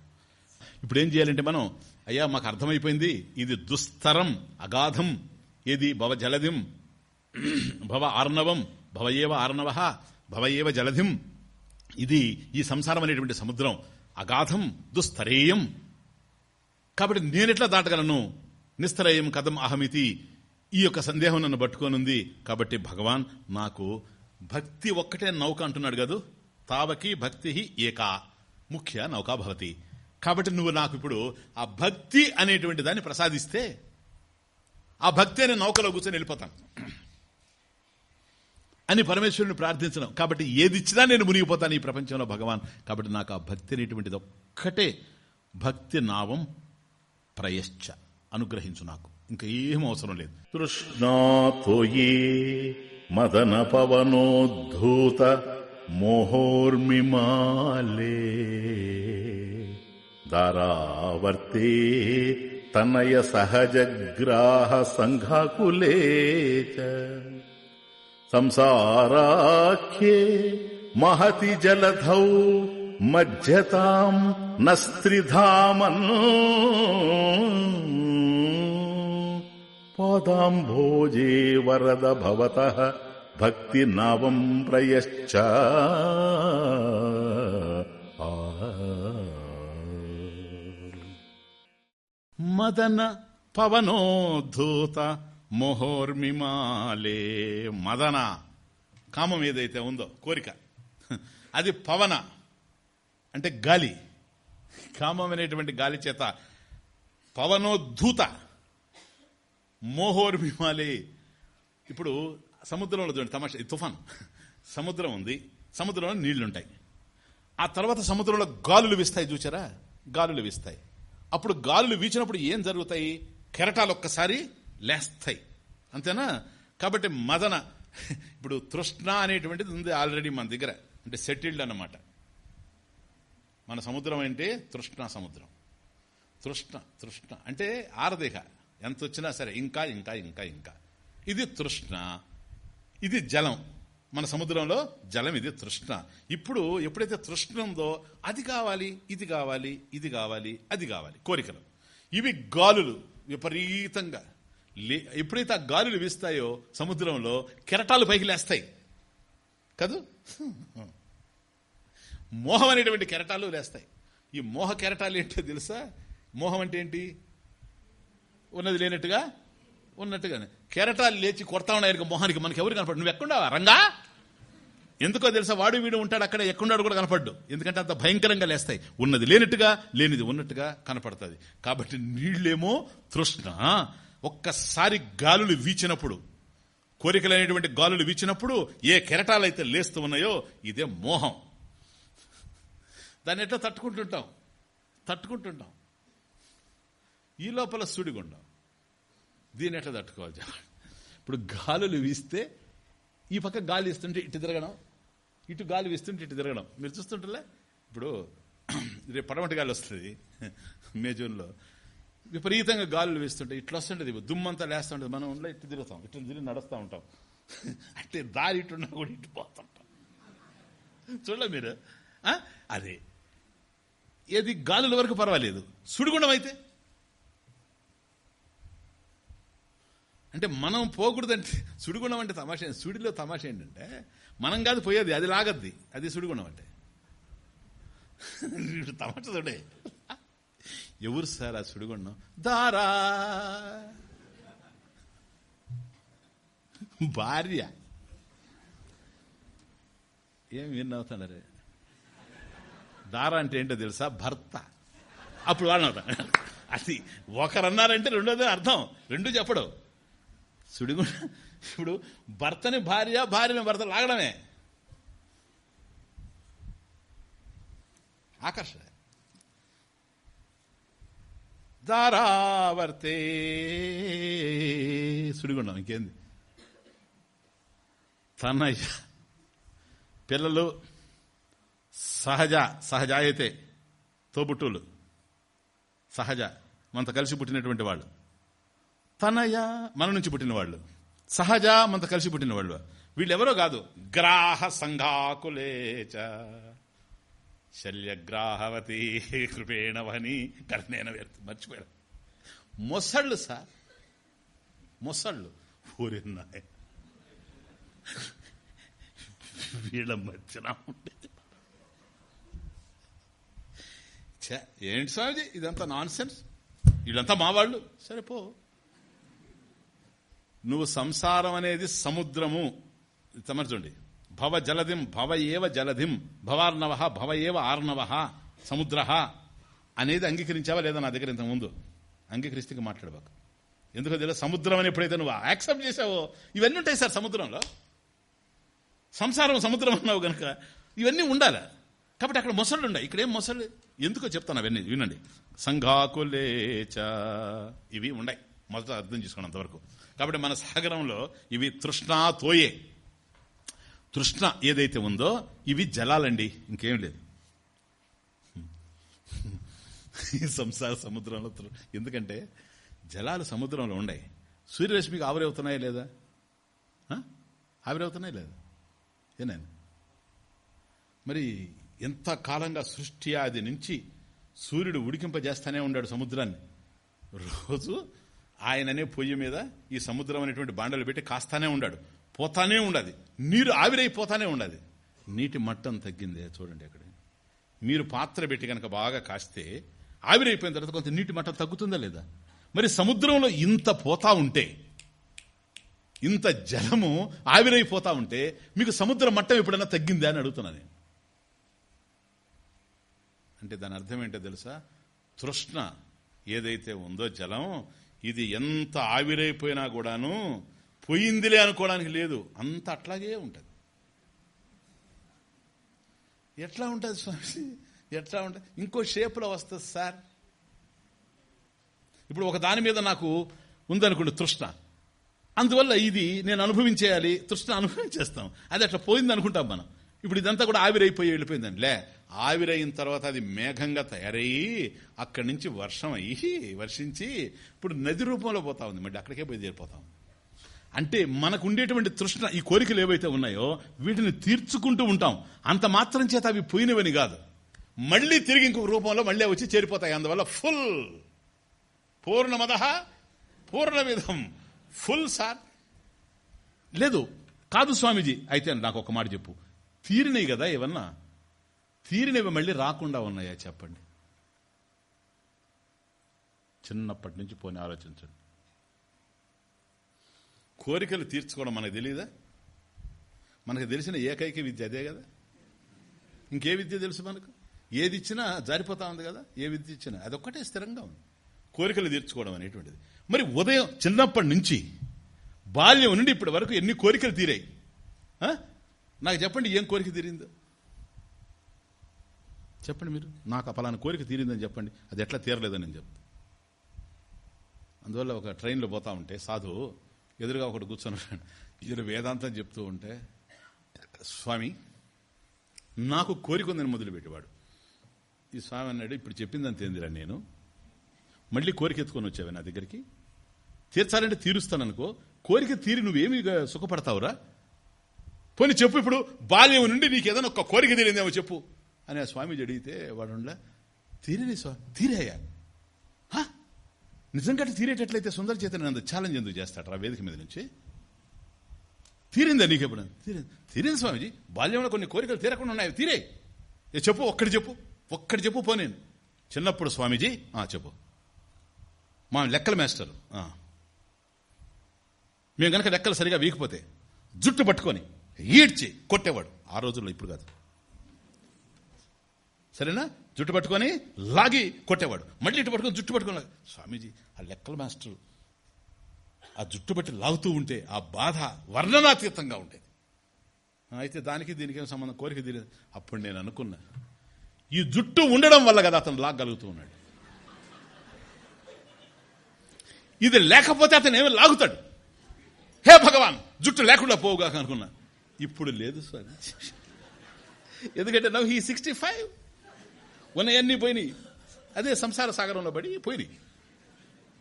ఇప్పుడు ఏం చేయాలంటే మనం అయ్యా మాకు అర్థమైపోయింది ఇది దుస్తరం అగాధం ఏది భవ జలధిం భవ ఆర్ణవం భవ ఏవ ఆర్ణవ భవ ఏవ జలధిం. ఇది ఈ సంసారం అనేటువంటి సముద్రం. అగాధం దుస్తరేయం కాబట్టి నేనెట్లా దాటగలను? నిస్తరేయం కథం అహమితి. ఈ యొక్క సందేహం నన్ను పట్టుకోనుంది. కాబట్టి భగవాన్ నాకు భక్తి ఒక్కటే నౌక అంటున్నాడు కదూ? తావకి భక్తి ఏకా. ముఖ్య నౌకా భవతి. కాబట్టి నువ్వు నాకు ఇప్పుడు ఆ భక్తి అనేటువంటి దాన్ని ప్రసాదిస్తే ఆ భక్తి అనే నౌకలో కూర్చొని వెళ్ళిపోతాను అని పరమేశ్వరుని ప్రార్థించడం. కాబట్టి ఏది ఇచ్చినా నేను మునిగిపోతాను ఈ ప్రపంచంలో భగవాన్. కాబట్టి నాకు ఆ భక్తి అనేటువంటిది ఒక్కటే. భక్తి నావం ప్రయశ్చ. అనుగ్రహించు నాకు. ఇంకా ఏం అవసరం లేదు. తృష్ణాతోయే మదన పవనోద్ధూత మోహోర్మిమాలే. దారావర్తే तन्नय सहजग्राह च। संसाराख्ये महति जलधौ मज्जताम् न स्त्रिधामन् पादाम्भोजे वरद भवतः भक्तिनावम् प्रयश्च। మదన పవనోద్ధూత మొహోర్మిమాలే మదన. కామం ఏదైతే ఉందో కోరిక. అది పవన. అంటే గాలి. కామం అనేటువంటి గాలి చేత పవనోద్ధూత మోహోర్మిమాలే. ఇప్పుడు సముద్రంలో చూడండి తమాషా. తుఫాన్. సముద్రం ఉంది. సముద్రంలో నీళ్ళుంటాయి. ఆ తర్వాత సముద్రంలో గాలులు విస్తాయి చూచారా? గాలులు విస్తాయి. అప్పుడు గాలులు వీచినప్పుడు ఏం జరుగుతాయి? కెరటాలు ఒక్కసారి లేస్తాయి. అంతేనా? కాబట్టి మదన ఇప్పుడు తృష్ణ అనేటువంటిది ఉంది ఆల్రెడీ మన దగ్గర. అంటే సెటిల్డ్ అన్నమాట. మన సముద్రం అంటే తృష్ణ సముద్రం. తృష్ణ తృష్ణ. అంటే ఆరదేహ. ఎంత వచ్చినా సరే ఇంకా ఇంకా ఇంకా ఇంకా. ఇది తృష్ణ. ఇది జలం. మన సముద్రంలో జలం ఇది తృష్ణ. ఇప్పుడు ఎప్పుడైతే తృష్ణ ఉందో అది కావాలి ఇది కావాలి ఇది కావాలి అది కావాలి. కోరికలు. ఇవి గాలులు విపరీతంగా. లే ఎప్పుడైతే ఆ గాలులు వీస్తాయో సముద్రంలో కెరటాలు పైకి లేస్తాయి. కదూ? మోహం అనేటువంటి కెరటాలు లేస్తాయి. ఈ మోహ కెరటాలు ఏంటో తెలుసా? మోహం అంటే ఏంటి? ఉన్నది లేనట్టుగా? ఉన్నట్టుగానే. కెరటాలు లేచి కొడతా ఉన్నాయి మొహానికి మనకి ఎవరు కనపడు నువ్వు ఎక్కడా రంగా? ఎందుకో తెలుసా? వాడు వీడు ఉంటాడు అక్కడ ఎక్కడున్నాడు కూడా కనపడ్డు. ఎందుకంటే అంత భయంకరంగా లేస్తాయి. ఉన్నది లేనట్టుగా లేనిది ఉన్నట్టుగా కనపడుతుంది. కాబట్టి నీళ్ళేమో తృష్ణ. ఒక్కసారి గాలులు వీచినప్పుడు కోరికలైనటువంటి గాలులు వీచినప్పుడు ఏ కెరటాలైతే లేస్తూ ఉన్నాయో ఇదే మోహం. దాన్ని ఎట్లా తట్టుకుంటుంటాం? తట్టుకుంటుంటాం. ఈ లోపల సుడిగుండం. దీన్ని ఎట్లా తట్టుకోవాలి ఇప్పుడు గాలులు వీస్తే ఈ పక్క గాలి ఇస్తుంటే ఇటు తిరగడం ఇటు గాలి వీస్తుంటే ఇటు తిరగడం. మీరు చూస్తుంటలే ఇప్పుడు రేపు పడమటి గాలి వస్తుంది మే జూన్లో. విపరీతంగా గాలులు వేస్తుంటే ఇట్లా వస్తుంటుంది దుమ్మంతా లేస్తుంటది మనం ఉండే ఇటు తిరుగుతాం. ఇటు తిరిగి నడుస్తూ ఉంటాం. అంటే దారి ఇటున్నా కూడా ఇటు పోతుంటాం చూడలే మీరు? అదే. ఏది? గాలుల వరకు పర్వాలేదు. సుడిగుండం అయితే? అంటే మనం పోకూడదంటే సుడిగుణం అంటే తమాషా సుడిలో తమాషా ఏంటంటే మనం కాదు పోయేది అది లాగద్ది. అది సుడిగుణం అంటే. వీడు తమాషా చూడే ఎవరు సార్ ఆ సుడిగుండం? దారా. భార్య. ఏం విన్నవుతున్నారే దార అంటే ఏంటో తెలుసా? భర్త. అప్పుడు వాళ్ళు అవుతాడు అది ఒకరన్నారంటే రెండోదే అర్థం. రెండు చెప్పడం. సుడిగుణ ఇప్పుడు భర్తని భార్య భార్యని భర్త లాగడమే. ఆకర్షణ. దారావర్తే సుడిగుండం ఇంకేంది? తన్నయ్య పిల్లలు సహజ సహజాయతే తోబుట్టులు సహజ మనతో కలిసి పుట్టినటువంటి వాళ్ళు. తనయ మన నుంచి పుట్టిన వాళ్ళు సహజ మనతో కలిసి పుట్టిన వాళ్ళు వీళ్ళెవరో కాదు. గ్రాహ సంఘాకులేచ శల్యగ్రాహవతి కృపేణవని కర్ణేన వ్యర్థ మర్చిపోయాడు మొసళ్ళు సార్. మొసళ్ళు. ఊరిన్నాయ వీళ్ళ మధ్యన ఉంటే ఏంటి స్వామిజీ? ఇదంతా నాన్ సెన్స్ వీళ్ళంతా మా వాళ్ళు. సరే పో. నువ్వు సంసారం అనేది సముద్రము. సమర్చండి భవ జలధిం భవ ఏవ జలధిం భవార్ణవ భవ ఏవ ఆర్ణవ సముద్ర అనేది అంగీకరించావా లేదా నా దగ్గర ఇంత ముందు? అంగీకరిస్తే మాట్లాడబాకు ఎందుకో తెలియదు సముద్రం అని ఎప్పుడైతే నువ్వు యాక్సెప్ట్ చేసావో ఇవన్నీ ఉంటాయి సార్ సముద్రంలో. సంసారం సముద్రం అన్నావు గనక ఇవన్నీ ఉండాలి? కాబట్టి అక్కడ మొసళ్ళు ఉన్నాయి. ఇక్కడ ఏం మొసళ్ళు? ఎందుకో చెప్తాను అవన్నీ వినండి. సంఘాకులేచ. ఇవి ఉన్నాయి. మొదట అర్థం చేసుకోండి అంతవరకు. కాబట్టి మన సాగరంలో ఇవి తృష్ణాతోయే తృష్ణ ఏదైతే ఉందో ఇవి జలాలండి ఇంకేం లేదు. ఈ సంసార సముద్రంలో ఎందుకంటే జలాలు సముద్రంలో ఉన్నాయి. సూర్యరశ్మికి ఆవిరవుతున్నాయా లేదా? ఆ? ఆవిరవుతున్నాయా లేదా? ఏనాయన మరి ఎంత కాలంగా సృష్టి ఆది నుంచి సూర్యుడు ఉడికింపజేస్తానే ఉన్నాడు సముద్రాన్ని. రోజు ఆయననే పొయ్యి మీద ఈ సముద్రం అనేటువంటి బాండలు పెట్టి కాస్తానే ఉండాడు. పోతానే ఉండదు. నీరు ఆవిరైపోతానే ఉండదు. నీటి మట్టం తగ్గిందే చూడండి అక్కడ. మీరు పాత్ర పెట్టి కనుక బాగా కాస్తే ఆవిరైపోయిన తర్వాత కొంత నీటి మట్టం తగ్గుతుందా లేదా? మరి సముద్రంలో ఇంత పోతా ఉంటే ఇంత జలము ఆవిరైపోతా ఉంటే మీకు సముద్ర మట్టం ఎప్పుడైనా తగ్గిందా అని అడుగుతున్నా నేను. అంటే దాని అర్థం ఏంటో తెలుసా? తృష్ణ ఏదైతే ఉందో జలం ఇది ఎంత ఆవిరైపోయినా కూడాను పోయిందిలే అనుకోవడానికి లేదు. అంత అట్లాగే ఉంటుంది. ఎట్లా ఉంటుంది స్వామి ఎట్లా ఉంటుంది? ఇంకో షేప్లో వస్తుంది సార్. ఇప్పుడు ఒక దాని మీద నాకు ఉందనుకోండి తృష్ణ. అందువల్ల ఇది నేను అనుభవించేయాలి తృష్ణ అనుభవించేస్తాం. అది అట్లా పోయింది అనుకుంటాం మనం. ఇప్పుడు ఇదంతా కూడా ఆవిరైపోయి వెళ్ళిపోయిందండి. లే ఆవిరైన తర్వాత అది మేఘంగా తయారయ్యి అక్కడి నుంచి వర్షం అయ్యి వర్షించి ఇప్పుడు నది రూపంలో పోతా ఉంది. మళ్ళీ అక్కడికే బయలుదేరిపోతా ఉంది. అంటే మనకు ఉండేటువంటి తృష్ణ ఈ కోరికలు ఏవైతే ఉన్నాయో వీటిని తీర్చుకుంటూ ఉంటాం. అంత మాత్రం చేత అవి పోయినవని కాదు. మళ్ళీ తిరిగి ఇంకొక రూపంలో మళ్ళీ వచ్చి చేరిపోతాయి. అందువల్ల ఫుల్ పూర్ణమద పూర్ణవిధం ఫుల్ సార్. లేదు కాదు స్వామీజీ అయితే నాకు ఒక మాట చెప్పు. తీరినాయి కదా ఏమన్నా తీరినవి మళ్ళీ రాకుండా ఉన్నాయా చెప్పండి? చిన్నప్పటి నుంచి పోనీ ఆలోచించండి. కోరికలు తీర్చుకోవడం మనకు తెలియదా మనకు తెలిసిన ఏకైక విద్య అదే కదా? ఇంకే విద్య తెలుసు మనకు? ఏది ఇచ్చినా జారిపోతా ఉంది కదా? ఏ విద్య ఇచ్చినా? అదొక్కటే స్థిరంగా ఉంది. కోరికలు తీర్చుకోవడం అనేటువంటిది. మరి ఉదయం చిన్నప్పటి నుంచి బాల్యం నుండి ఇప్పటి వరకు ఎన్ని కోరికలు తీరాయి? నాకు చెప్పండి ఏం కోరిక తీరిందో? చెప్పండి మీరు. నాకు ఆ పలానా కోరిక తీరిందని చెప్పండి. అది ఎట్లా తీరలేదని నేను చెప్తాను అందువల్ల ఒక ట్రైన్లో పోతా ఉంటే సాధువు ఎదురుగా ఒకటి కూర్చొని ఇద్దరు వేదాంతం చెప్తూ ఉంటే స్వామి నాకు కోరిక ఉందని మొదలుపెట్టేవాడు. ఈ స్వామి అన్నాడు ఇప్పుడు చెప్పిందంత ఏందిరా నేను? మళ్ళీ కోరిక ఎత్తుకొని వచ్చావే నా దగ్గరికి? తీర్చాలంటే తీరుస్తాననుకో. కోరిక తీరి నువ్వేమి సుఖపడతావురా? పోనీ చెప్పు ఇప్పుడు బాల్యం నుండి నీకు ఏదైనా ఒక కోరిక తీరిందేమో చెప్పు. అని ఆ స్వామీజీ అడిగితే వాడు ఉండ తీరేని స్వామి తీరేయా? నిజంగా తీరేటట్లయితే సుందర చేతన అంత ఛాలెంజ్ ఎందుకు చేస్తాడు ఆ వేదిక మీద నుంచి? తీరిందా నీకు ఎప్పుడు? తీరింది తీరింది స్వామిజీ. బాల్యంలో కొన్ని కోరికలు తీరకుండా ఉన్నాయి. తీరే. ఏ చెప్పు ఒక్కటి చెప్పు ఒక్కటి చెప్పు పో నేను. చిన్నప్పుడు స్వామీజీ. ఆ చెప్పు. మా లెక్కల మేస్టరు. మేము కనుక లెక్కలు సరిగా వీకపోతే జుట్టు పట్టుకొని ఈడ్చి కొట్టేవాడు. ఆ రోజుల్లో ఇప్పుడు కాదు. సరేనా? జుట్టు పట్టుకొని లాగి కొట్టేవాడు. మళ్ళీ ఇటు పట్టుకొని జుట్టు పట్టుకొని స్వామీజీ ఆ లెక్కల మాస్టర్ ఆ జుట్టు పట్టి లాగుతూ ఉంటే ఆ బాధ వర్ణనాతీతంగా ఉండేది. అయితే దానికి దీనికి సంబంధం? కోరిక తీరేది? అప్పుడు నేను అనుకున్నా ఈ జుట్టు ఉండడం వల్ల కదా అతను లాగలుగుతూ ఉన్నాడు. ఇది లేకపోతే అతను ఏమి లాగుతాడు? హే భగవాన్ జుట్టు లేకుండా పోవుగా అనుకున్నా. ఇప్పుడు లేదు స్వామి ఎందుకంటే నవ్ హీ సిక్స్టీ ఫైవ్. ఉన్నాయన్నీ పోయినాయి. అదే సంసార సాగరంలో పడి పోయినాయి.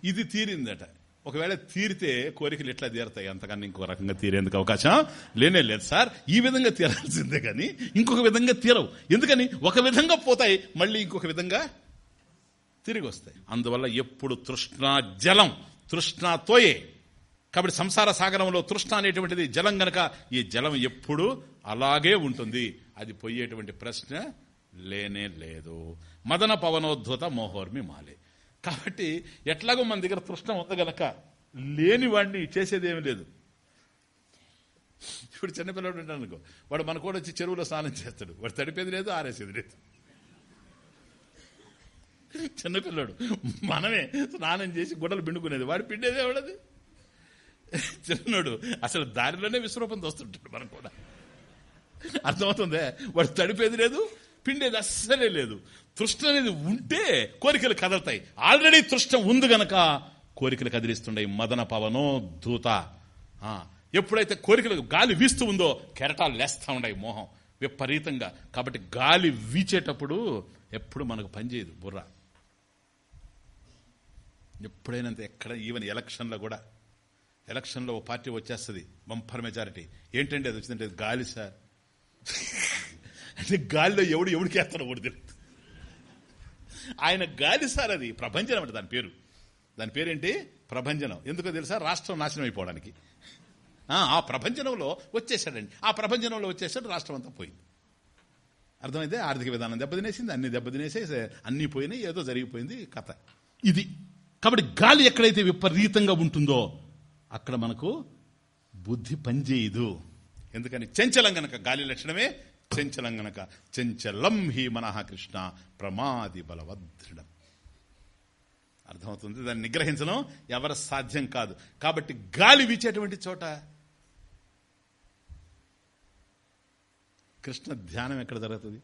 ఇది తీరిందట. ఒకవేళ తీరితే కోరికలు ఎట్లా తీరతాయి? అంతకన్నా ఇంకో రకంగా తీరేందుకు అవకాశం లేనే లేదు సార్. ఈ విధంగా తీరాల్సిందే కానీ ఇంకొక విధంగా తీరవు. ఎందుకని? ఒక విధంగా పోతాయి మళ్ళీ ఇంకొక విధంగా తిరిగి వస్తాయి. అందువల్ల ఎప్పుడు తృష్ణ జలం తృష్ణతోయే కాబట్టి సంసార సాగరంలో తృష్ణ అనేటువంటిది జలం గనక ఈ జలం ఎప్పుడు అలాగే ఉంటుంది. అది పోయేటువంటి ప్రశ్న లేనే లేదు. మదన పవనోద్ధూత మోహోర్మి మాలే. కాబట్టి ఎట్లాగో మన దగ్గర తృష్ణ ఉంది గనక లేని వాడిని చేసేదేమీ లేదు. ఇప్పుడు చిన్నపిల్లడు ఉంటాడు అనుకో వాడు మన కూడా వచ్చి చెరువులో స్నానం చేస్తాడు. వాడు తడిపేది లేదు ఆరేసేది లేదు. చిన్నపిల్లడు మనమే స్నానం చేసి గుడ్డలు పిండుకునేది. వాడు పిండేది ఎవడది? చిన్నోడు అసలు దారిలోనే విశ్వరూపం తోస్తుంటాడు మనం కూడా. అర్థమవుతుందే? వాడు తడిపేది లేదు పిండేది అస్సలే లేదు. తృష్ణ అనేది ఉంటే కోరికలు కదలతాయి. ఆల్రెడీ తృష్ణ ఉంది గనక కోరికలు కదిలిస్తుండే మదన పవనో దూత. ఎప్పుడైతే కోరికలు గాలి వీస్తూ ఉందో కెరటాలు లేస్తూ ఉన్నాయి మోహం విపరీతంగా. కాబట్టి గాలి వీచేటప్పుడు ఎప్పుడు మనకు పనిచేయదు బుర్ర. ఎప్పుడైనంత ఎక్కడ ఈవెన్ ఎలక్షన్లో కూడా. ఎలక్షన్లో ఓ పార్టీ వచ్చేస్తుంది. Bumper majority. ఏంటంటే అది వచ్చిందంటే అది గాలి సార్. అంటే గాలిలో ఎవడు ఎవడికి వేస్తాడో ఒకటి తెలియదు ఆయన గాలి సార్ అది ప్రభంజనం అంటే దాని పేరు. దాని పేరేంటి? ప్రభంజనం. ఎందుకో తెలుసా? రాష్ట్రం నాశనం అయిపోవడానికి. ఆ, ప్రపంచంలో ప్రభంజనంలో వచ్చేసాడండి ఆ ప్రభంజనంలో వచ్చేసాడు రాష్ట్రం అంతా పోయింది. అర్థమైతే ఆర్థిక విధానం దెబ్బతినేసింది అన్ని దెబ్బతినేసే అన్ని పోయినాయి ఏదో జరిగిపోయింది కథ. ఇది. కాబట్టి గాలి ఎక్కడైతే విపరీతంగా ఉంటుందో అక్కడ మనకు బుద్ధి పనిచేయదు. ఎందుకని? చంచలం గనక గాలి లక్షణమే చంచలం గనక. చంచలం హి మనః కృష్ణ ప్రమాది బలవదృఢం అర్థమవుతుంది? దాన్ని నిగ్రహించడం ఎవరి సాధ్యం కాదు. కాబట్టి గాలి వీచేటువంటి చోట కృష్ణ ధ్యానం ఎక్కడ జరుగుతుంది?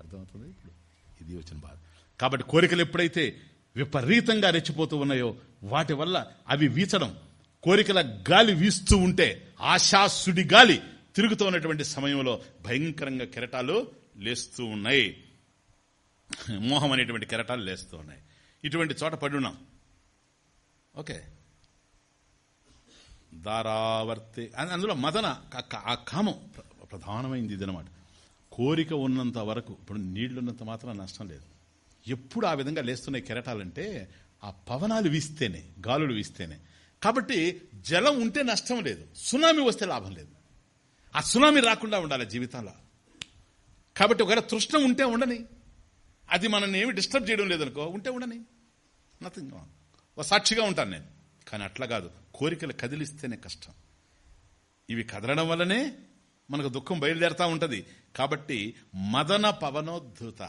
అర్థమవుతుంది ఇప్పుడు? ఇది వచ్చిన బాధ. కాబట్టి కోరికలు ఎప్పుడైతే విపరీతంగా రెచ్చిపోతూ ఉన్నాయో వాటి వల్ల అవి వీచడం. కోరికల గాలి వీస్తూ ఉంటే ఆశాసుడి గాలి తిరుగుతూ ఉన్నటువంటి సమయంలో భయంకరంగా కెరటాలు లేస్తూ ఉన్నాయి. మోహం అనేటువంటి కెరటాలు లేస్తూ ఉన్నాయి. ఇటువంటి చోట పడున్నాం ఓకే. దారావర్తి అందులో మదన ఆ కామం ప్ర- ప్రధానమైంది ఇది అనమాట కోరిక ఉన్నంత వరకు ఇప్పుడు నీళ్ళున్నంత మాత్రం నష్టం లేదు. ఎప్పుడు ఆ విధంగా లేస్తున్నాయి కెరటాలంటే ఆ పవనాలు వీస్తేనే గాలులు వీస్తేనే. కాబట్టి జలం ఉంటే నష్టం లేదు సునామీ వస్తే లాభం లేదు. ఆ సునామీ రాకుండా ఉండాలి జీవితంలో. కాబట్టి ఒకవేళ తృష్ణ ఉంటే ఉండని. అది మనల్ని ఏమి డిస్టర్బ్ చేయడం లేదనుకో ఉంటే ఉండని. నథింగ్ ఒక సాక్షిగా ఉంటాను నేను. కానీ అట్లా కాదు. కోరికలు కదిలిస్తేనే కష్టం. ఇవి కదలడం వల్లనే మనకు దుఃఖం బయలుదేరుతూ ఉంటుంది. కాబట్టి మదన పవనోద్ధృత.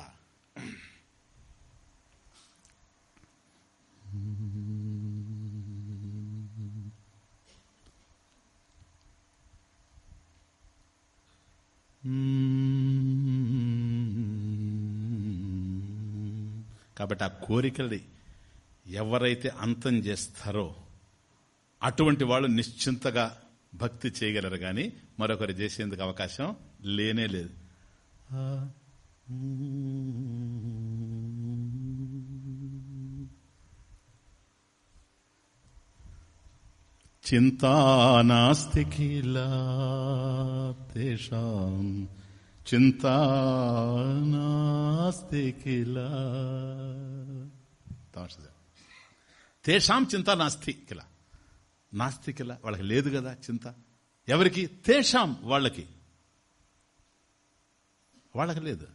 కాబట్టి ఆ కోరికల్ని ఎవరైతే అంతం చేస్తారో అటువంటి వాళ్ళు నిశ్చింతగా భక్తి చేయగలరు కానీ మరొకరు చేసేందుకు అవకాశం లేనే లేదు. చింతా నాస్తి కిలా తేషాం చింతా నాస్తి కిలా తేషాం చింత నాస్తి కిల నాస్తి కిలా వాళ్ళకి లేదు కదా చింత ఎవరికి? తేషాం వాళ్ళకి। వాళ్ళకి లేదు।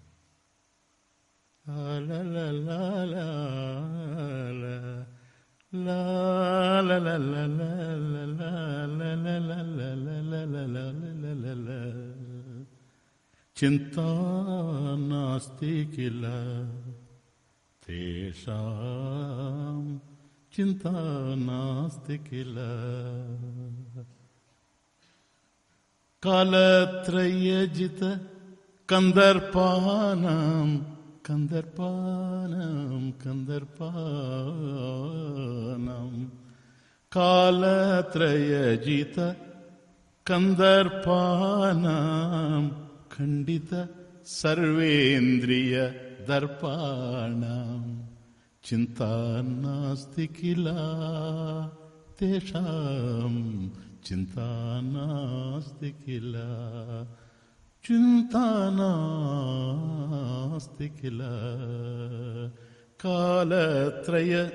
La la la la la la la la la la la la la la la la चिन्ता नास्ति किल तेषां चिन्ता नास्ति किल कालत्रयजित कन्दर्पानाम् కందర్పానాం కందర్పానాం కాలత్రయజిత కందర్పానాం ఖండిత సర్వేంద్రియ దర్పాణం చింతా నాస్తి కిలా తేషాం చింతా నాస్తి కిలా చింతా నాస్తి కాలత్రయ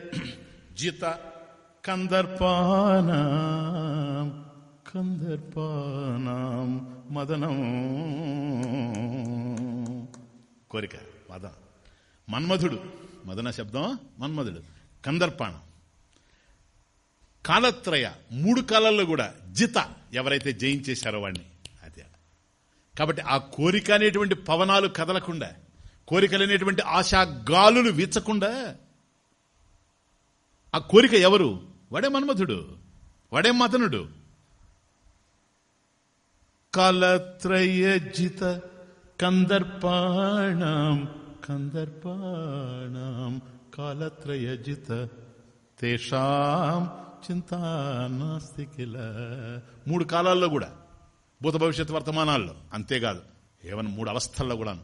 జిత కందర్పానాం కందర్పానాం మదనం కోరిక మదన మన్మధుడు మదన శబ్దం మన్మధుడు కందర్పాణం కాలత్రయ మూడు కాలాల్లో కూడా జిత ఎవరైతే జయించేశారో వాడిని కాబట్టి ఆ కోరిక అనేటువంటి పవనాలు కదలకుండా కోరికలు అనేటువంటి ఆశా గాలులు వీచకుండా ఆ కోరిక ఎవరు? వాడే మన్మధుడు వాడే మదనుడు. కలత్రయజిత కందర్పాణం కందర్పాణం కాలత్రయజిత తేషాం చింతా నాస్తి మూడు కాలాల్లో కూడా భూత భవిష్యత్ వర్తమానాల్లో. అంతేకాదు ఏమైనా మూడు అవస్థల్లో కూడాను.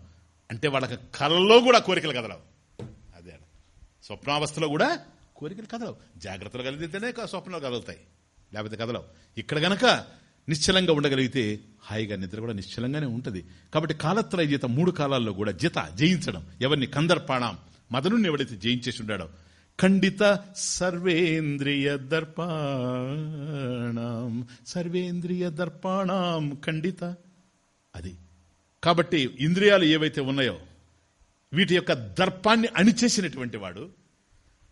అంటే వాళ్ళకి కళల్లో కూడా కోరికలు కదలవు. అదే స్వప్నావస్థలో కూడా కోరికలు కదలవు. జాగ్రత్తలు కలిగితేనే స్వప్నాలు కదులుతాయి. లేకపోతే కదలవు. ఇక్కడ గనక నిశ్చలంగా ఉండగలిగితే హాయిగా నిద్ర కూడా నిశ్చలంగానే ఉంటుంది. కాబట్టి కాలత్రయ జీత మూడు కాలాల్లో కూడా జిత జయించడం. ఎవరిని కందర్పాణం మదనుని ఎవడైతే జయించేసి ఉండాడో ఖండిత సర్వేంద్రియ దర్పాణం సర్వేంద్రియ దర్పాణం ఖండిత అది కాబట్టి ఇంద్రియాలు ఏవైతే ఉన్నాయో వీటి యొక్క దర్పాన్ని అణిచేసినటువంటి వాడు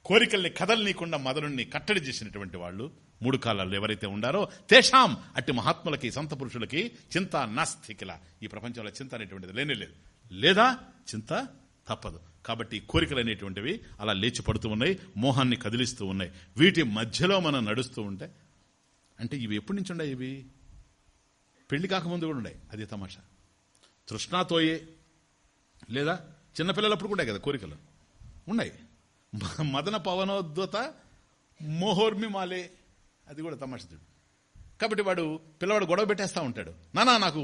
కోరికల్ని కదలనీయకుండా మదనుణ్ణి కట్టడి చేసినటువంటి వాళ్ళు మూడు కాలాల్లో ఎవరైతే ఉండారో తేషాం అట్టి మహాత్ములకి సంత పురుషులకి చింత నాస్తికిల. ఈ ప్రపంచంలో చింత అనేటువంటిది లేనే లేదు. లేదా? చింత తప్పదు. కాబట్టి కోరికలు అనేటువంటివి అలా లేచి పడుతూ ఉన్నాయి మోహాన్ని కదిలిస్తూ ఉన్నాయి. వీటి మధ్యలో మనం నడుస్తూ ఉంటే అంటే ఇవి ఎప్పటి నుంచి ఉన్నాయి ఇవి? పెళ్ళి కాకముందు కూడా ఉన్నాయి అది తమాషా. తృష్ణాతోయే లేదా చిన్నపిల్లలప్పుడు కూడా కదా కోరికలు? ఉన్నాయి. మదన పవనోద్వత మోహోర్మి మాలే అది కూడా తమాషుడు కాబట్టి వాడు పిల్లవాడు గొడవ పెట్టేస్తా ఉంటాడు. నానా నాకు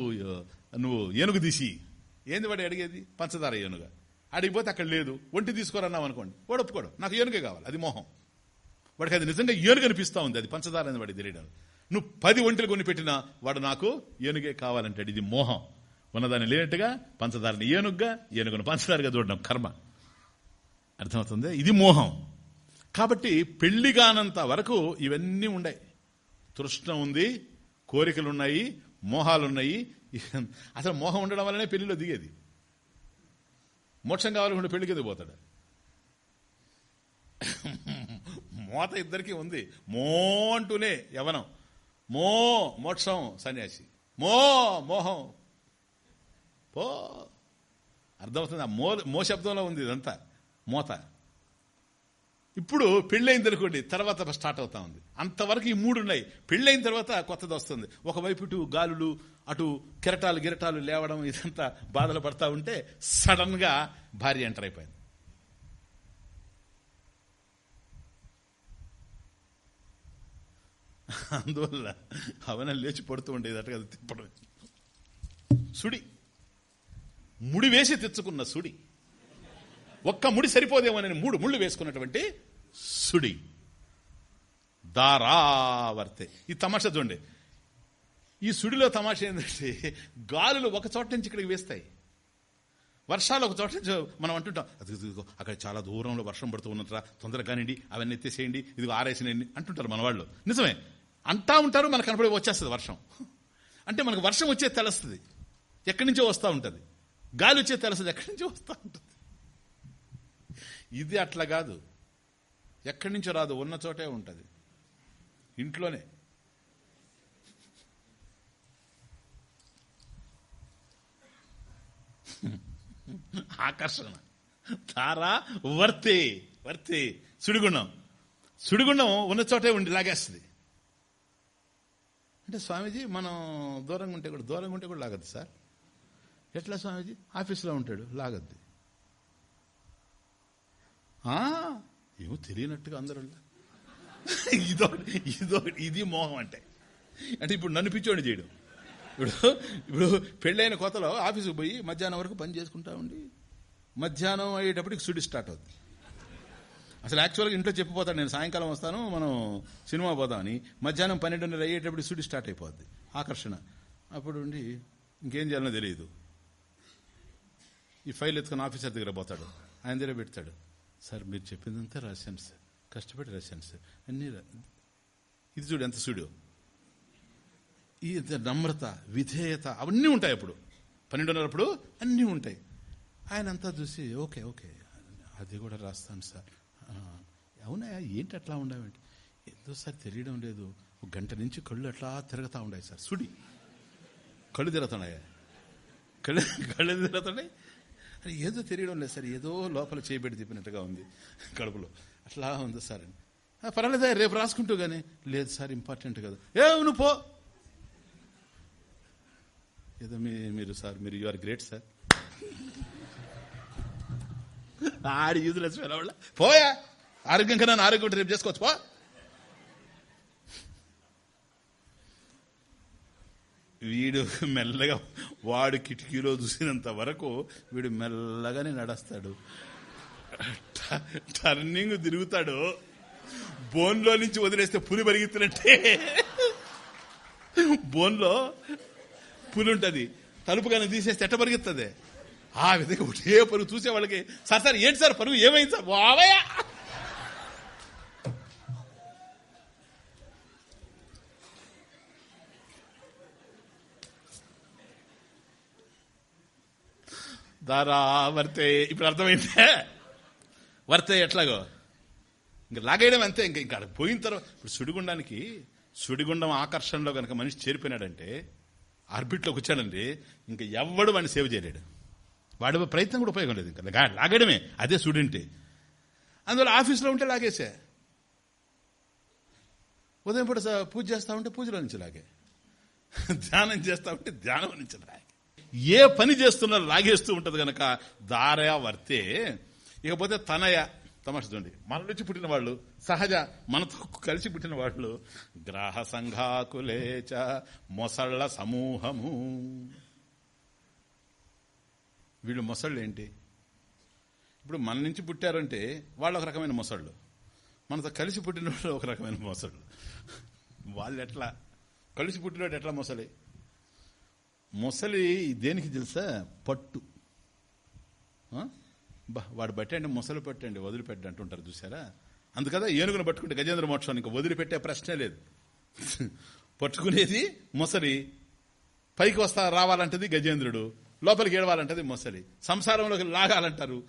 నువ్వు ఏనుగు తీసి ఏంది వాడు అడిగేది? పంచదార ఏనుగ. అడిగిపోతే అక్కడ లేదు. ఒంటి తీసుకోరన్నాం అనుకోండి. వాడు ఒప్పుకోడు. నాకు ఏనుగే కావాలి. అది మోహం. వాడికి అది నిజంగా ఏనుగు అనిపిస్తూ ఉంది. అది పంచదార అని వాడికి తెలియడం. నువ్వు పది ఒంటెలు కొని పెట్టినా వాడు నాకు ఏనుగే కావాలంటాడు. ఇది మోహం. ఉన్నదాన్ని లేనట్టుగా పంచదారని ఏనుగ్గా ఏనుగును పంచదారగా చూడడం కర్మ. అర్థమవుతుంది? ఇది మోహం. కాబట్టి పెళ్ళి కానంత వరకు ఇవన్నీ ఉన్నాయి తృష్ణ ఉంది కోరికలున్నాయి మోహాలున్నాయి. అసలు మోహం ఉండడం వల్లనే పెళ్ళిలో దిగేది. మోక్షం కావాలనుకుంటే పెళ్ళికి ఎదుగు పోతాడు? మోత ఇద్దరికీ ఉంది. మో అంటూనే యవనం. మో మోక్షం సన్యాసి. మో మోహం. పో. అర్థమవుతుంది? ఆ మో మో శబ్దంలో ఉంది ఇదంతా. మోత. ఇప్పుడు పెళ్ళైంది అనుకోండి తర్వాత స్టార్ట్ అవుతా ఉంది. అంతవరకు ఈ మూడు ఉన్నాయి పెళ్ళైన తర్వాత కొత్తది వస్తుంది. ఒకవైపు ఇటు గాలులు అటు కెరటాలు గిరటాలు లేవడం ఇదంతా బాధలు పడతా ఉంటే సడన్గా భార్య ఎంటర్ అయిపోయింది. అందువల్ల అవన లేచి పడుతూ ఉండేది అట్లా కదా తిప్పడం. సుడి. ముడి వేసి తెచ్చుకున్న సుడి. ఒక్క ముడి సరిపోదేమోనని మూడు ముళ్ళు వేసుకున్నటువంటి సుడి. దారావర్తే. ఈ తమాషా చూడండి. ఈ సుడిలో తమాషా ఏంటంటే గాలులు ఒక చోట నుంచి ఇక్కడికి వేస్తాయి. వర్షాలు ఒక చోట నుంచి మనం అంటుంటాం అది అక్కడ చాలా దూరంలో వర్షం పడుతూ ఉన్నట్రా తొందరగా కానివ్వండి అవన్నీ ఎత్తేసేయండి ఇదిగో ఆరేసినండి అంటుంటారు మన వాళ్ళు నిజమే. అంటా ఉంటారు మనకు కనపడి వచ్చేస్తుంది వర్షం. అంటే మనకు వర్షం వచ్చేది తెలుస్తుంది. ఎక్కడి నుంచో వస్తూ ఉంటుంది. గాలి వచ్చేది తెలుస్తుంది ఎక్కడి నుంచో వస్తూ ఉంటుంది. ఇది అట్లా కాదు. ఎక్కడి నుంచో రాదు ఉన్న చోటే ఉంటుంది. ఇంట్లోనే. ఆకర్షణ. తారా వర్తి వర్తి సుడిగుండం. సుడిగుండం ఉన్న చోటే ఉండి లాగేస్తుంది. అంటే స్వామీజీ మనం దూరంగా ఉంటే కూడా దూరంగా ఉంటే కూడా లాగద్దు సార్. ఎట్లా స్వామీజీ? ఆఫీస్లో ఉంటాడు లాగద్ది. ఏమో తెలియనట్టుగా అందరూ ఇదో ఇదో ఇది మోహం అంటే. అంటే ఇప్పుడు నన్ను పిచ్చోడి చేయడం. ఇప్పుడు ఇప్పుడు పెళ్ళైన కొత్తలో ఆఫీసుకు పోయి మధ్యాహ్నం వరకు పని చేసుకుంటా ఉండి మధ్యాహ్నం అయ్యేటప్పటికి సుడి స్టార్ట్ అవుతుంది అసలు యాక్చువల్గా ఇంట్లో చెప్పిపోతాడు నేను సాయంకాలం వస్తాను మనం సినిమా పోదామని. మధ్యాహ్నం పన్నెండున్నర అయ్యేటప్పుడు సుడి స్టార్ట్ అయిపోద్ది ఆకర్షణ. అప్పుడు ఉండి ఇంకేం చేయాలో తెలియదు. ఈ ఫైల్ ఎత్తుకుని ఆఫీసర్ దగ్గర పోతాడు ఆయన దగ్గర పెడతాడు. సార్ మీరు చెప్పిందంతా రాశాను సార్. కష్టపడి రాశాను సార్. అన్నీ ఇది చూడు ఎంత చూడు. ఈ నమ్రత విధేయత అవన్నీ ఉంటాయి అప్పుడు. పన్నెండున్నరప్పుడు అన్నీ ఉంటాయి. ఆయన అంతా చూసి ఓకే ఓకే అది కూడా రాస్తాను సార్. అవునా ఏంటి అట్లా ఉండవండి? ఏదో సార్ తెలియడం లేదు. ఒక గంట నుంచి కళ్ళు అట్లా తిరుగుతూ ఉన్నాయి సార్. సుడి కళ్ళు తిరుగుతున్నాయా? కళ్ళు కళ్ళు తిరుగుతున్నాయి? అని ఏదో తెలియడం లేదు సార్ ఏదో లోపల చేయబెట్టి తిప్పినట్టుగా ఉంది కడుపులో. అట్లా ఉంది సార్ అని. పర్వాలేదా రేపు రాసుకుంటూ కానీ లేదు సార్ ఇంపార్టెంట్ కదా. ఏ నువ్వు పో. ఏదో మీ మీరు సార్ మీరు యు ఆర్ గ్రేట్ సార్. ఆడి యూజ్లెస్ వాళ్ళ. పోయా. ఆరోగ్యం కన్నా ఆరోగ్యం రేపు చేసుకోవచ్చు పో. వీడు మెల్లగా వాడు కిటికీలో చూసినంత వరకు వీడు మెల్లగానే నడుస్తాడు. టర్నింగ్ తిరుగుతాడు. బోన్లో నుంచి వదిలేస్తే పులి పరిగెత్తినట్టే బోన్లో పులి ఉంటుంది. తలుపు కానీ తీసేస్తే ఎట్ట పరిగెత్తదే? ఆ విధంగా ఒకటే పరుగు చూసే వాళ్ళకి సార్ సార్ ఏంటి సార్ పరుగు ఏమైంది సార్? బావయ్యా దారా వర్తే. ఇప్పుడు అర్థమైందే? వర్తే ఎట్లాగో? ఇంకా లాగేయడం అంతే ఇంకా ఇంకా పోయిన తర్వాత ఇప్పుడు సుడిగుండానికి సుడిగుండం ఆకర్షణలో కనుక మనిషి చేరిపోయినాడంటే ఆర్బిట్లోకి వచ్చాడండి ఇంకా ఎవ్వడు వాడిని సేవ్ చేయలేడు. వాడి ప్రయత్నం కూడా ఉపయోగం లేదు ఇంకా. లా- లాగడమే అదే సుడింటి. అందువల్ల ఆఫీస్లో ఉంటే లాగేసే? ఉదయం పూట పూజ చేస్తా ఉంటే పూజలో నుంచి లాగే. ధ్యానం చేస్తా ఉంటే ధ్యానం నుంచి లాగే. ఏ పని చేస్తున్నా లాగేస్తూ ఉంటుంది గనక దారయ వర్తే. ఇకపోతే తనయ తమాష చూడండి. మన నుంచి పుట్టిన వాళ్ళు సహజ మనతో కలిసి పుట్టిన వాళ్ళు గ్రహ సంఘాకులేచ మొసళ్ళ సమూహము. వీళ్ళు మొసళ్ళు ఏంటి? ఇప్పుడు మన నుంచి పుట్టారంటే వాళ్ళు ఒక రకమైన మొసళ్ళు. మనతో కలిసి పుట్టిన వాళ్ళు ఒక రకమైన మొసళ్ళు. వాళ్ళు ఎట్లా? కలిసి పుట్టినాడు ఎట్లా మొసలి? మొసలి దేనికి తెలుసా? పట్టు. బా వాడు పట్టండి మొసలు పట్టండి వదిలిపెట్టి అంటుంటారు చూసారా అందుకదా ఏనుగును పట్టుకుంటే గజేంద్ర మోక్షం ఇంకా వదిలిపెట్టే ప్రశ్నే లేదు. పట్టుకునేది మొసలి పైకి వస్తా రావాలంటది గజేంద్రుడు లోపలికి ఏడవాలంటది మొసలి సంసారంలోకి లాగాలంటారు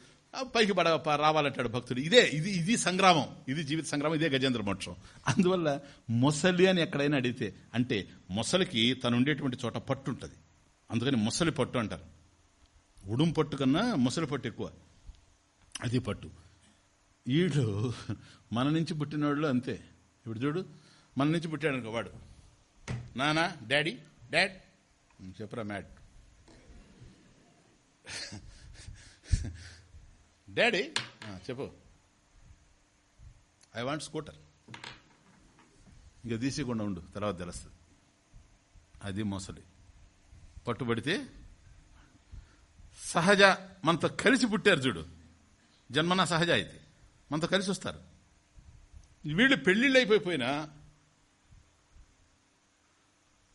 పైకి పడ రావాలంటాడు భక్తుడు. ఇదే ఇది ఇది సంగ్రామం ఇది జీవిత సంగ్రామం ఇదే గజేంద్ర మోక్షం. అందువల్ల మొసలి అని ఎక్కడైనా అడిగితే అంటే మొసలికి తను ఉండేటువంటి చోట పట్టు ఉంటుంది అందుకని మొసలి పట్టు అంటారు. ఉడుం పట్టు కన్నా మొసలి పట్టు ఎక్కువ. అది పట్టు. ఈడు మన నుంచి పుట్టినోళ్ళు అంతే. ఇప్పుడు చూడు మన నుంచి పుట్టాడు అనుకో వాడు. నానా డాడీ డాడ్. చెప్పరా మ్యాడ్. డాడీ? చెప్పు. ఐ వాంట్ స్కూటర్ ఇంకా తీసేయకుండా ఉండు తర్వాత తెలుస్తుంది. అది మొసలి. పట్టుబడితే సహజ మనతో కలిసి పుట్టారు చూడు. జన్మన సహజ అయితే. మనతో కలిసి వస్తారు. వీళ్ళు పెళ్ళిళ్ళు అయిపోయిపోయినా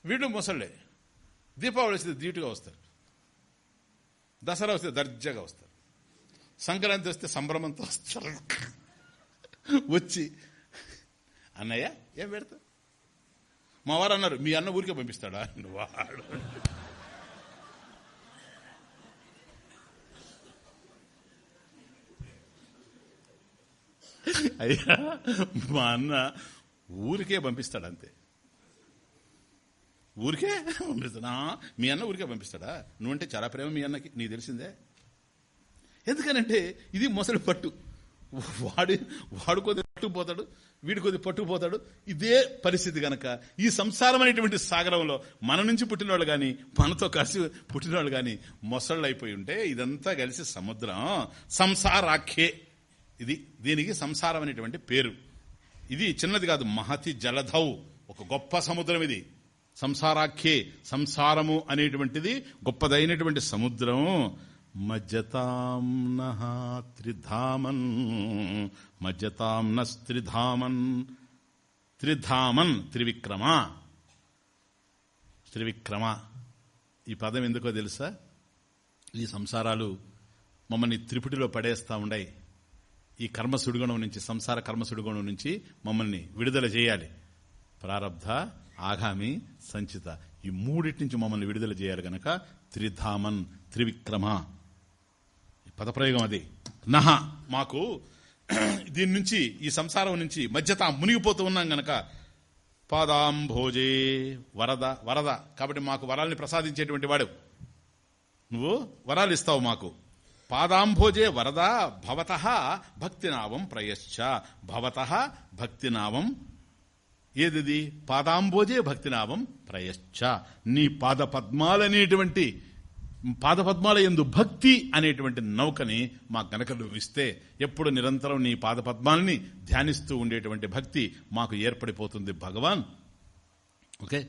వీళ్ళు మొసళ్ళే. దీపావళి వస్తే ధీటుగా వస్తారు. దసరా వస్తే దర్జాగా వస్తారు. సంక్రాంతి వస్తే సంభ్రమంతో వస్తారు. వచ్చి అన్నయ్య ఏం పెడతా మా వారు అన్నారు మీ అన్న ఊరికే పంపిస్తాడా? వాడు అయ్యా మా అన్న ఊరికే పంపిస్తాడు అంతే ఊరికే పంపిస్తాడా? మీ అన్న ఊరికే పంపిస్తాడా? నువ్వంటే చాలా ప్రేమ మీ అన్నకి నీకు తెలిసిందే? ఎందుకనంటే ఇది మొసలి పట్టు. వాడి వాడు కొద్ది పట్టుకుపోతాడు వీడి కొద్ది పట్టుకుపోతాడు. ఇదే పరిస్థితి గనక ఈ సంసారం అనేటువంటి సాగరంలో మన నుంచి పుట్టినవాళ్ళు కానీ మనతో కలిసి పుట్టినవాళ్ళు కానీ మొసళ్ళు అయిపోయి ఉంటే ఇదంతా కలిసి సముద్రం. సంసారాఖ్యే. ఇది దీనికి సంసారం అనేటువంటి పేరు. ఇది చిన్నది కాదు మహతి జలధౌ ఒక గొప్ప సముద్రం ఇది. సంసారాఖ్యే సంసారము అనేటువంటిది గొప్పదైనటువంటి సముద్రం. మజ్జతాం త్రిధామన్ మజ్జతాం త్రిధామన్ త్రిధామన్ త్రివిక్రమ. త్రివిక్రమ. ఈ పదం ఎందుకో తెలుసా? ఈ సంసారాలు మమ్మల్ని త్రిపుటిలో పడేస్తా ఉండాయి. ఈ కర్మ సుడిగుణం నుంచి సంసార కర్మ సుడిగుణం నుంచి మమ్మల్ని విడుదల చేయాలి. ప్రారబ్ధ ఆగామి సంచిత ఈ మూడింటి నుంచి మమ్మల్ని విడుదల చేయాలి గనక త్రిధామన్ త్రివిక్రమ. పదప్రయోగం అది. నహ మాకు దీని నుంచి ఈ సంసారం నుంచి మధ్యత మునిగిపోతూ ఉన్నాం గనక పాదాంభోజే వరద వరద. కాబట్టి మాకు వరాల్ని ప్రసాదించేటువంటి వాడు. నువ్వు వరాలు ఇస్తావు మాకు. పాదాంభోజే వరద భవత భక్తినావం ప్రయశ్చ. భవత భక్తినావం ఏదిది? పాదాంబోజే భక్తినావం ప్రయశ్చ. నీ పాద పద్మాలనేటువంటి పాద పద్మాల ఎందు భక్తి అనేటువంటి నౌకని మా గనక నువ్వు ఇస్తే ఎప్పుడు నిరంతరం నీ పాద పద్మాలని ధ్యానిస్తూ ఉండేటువంటి భక్తి మాకు ఏర్పడిపోతుంది భగవాన్. ఓకే?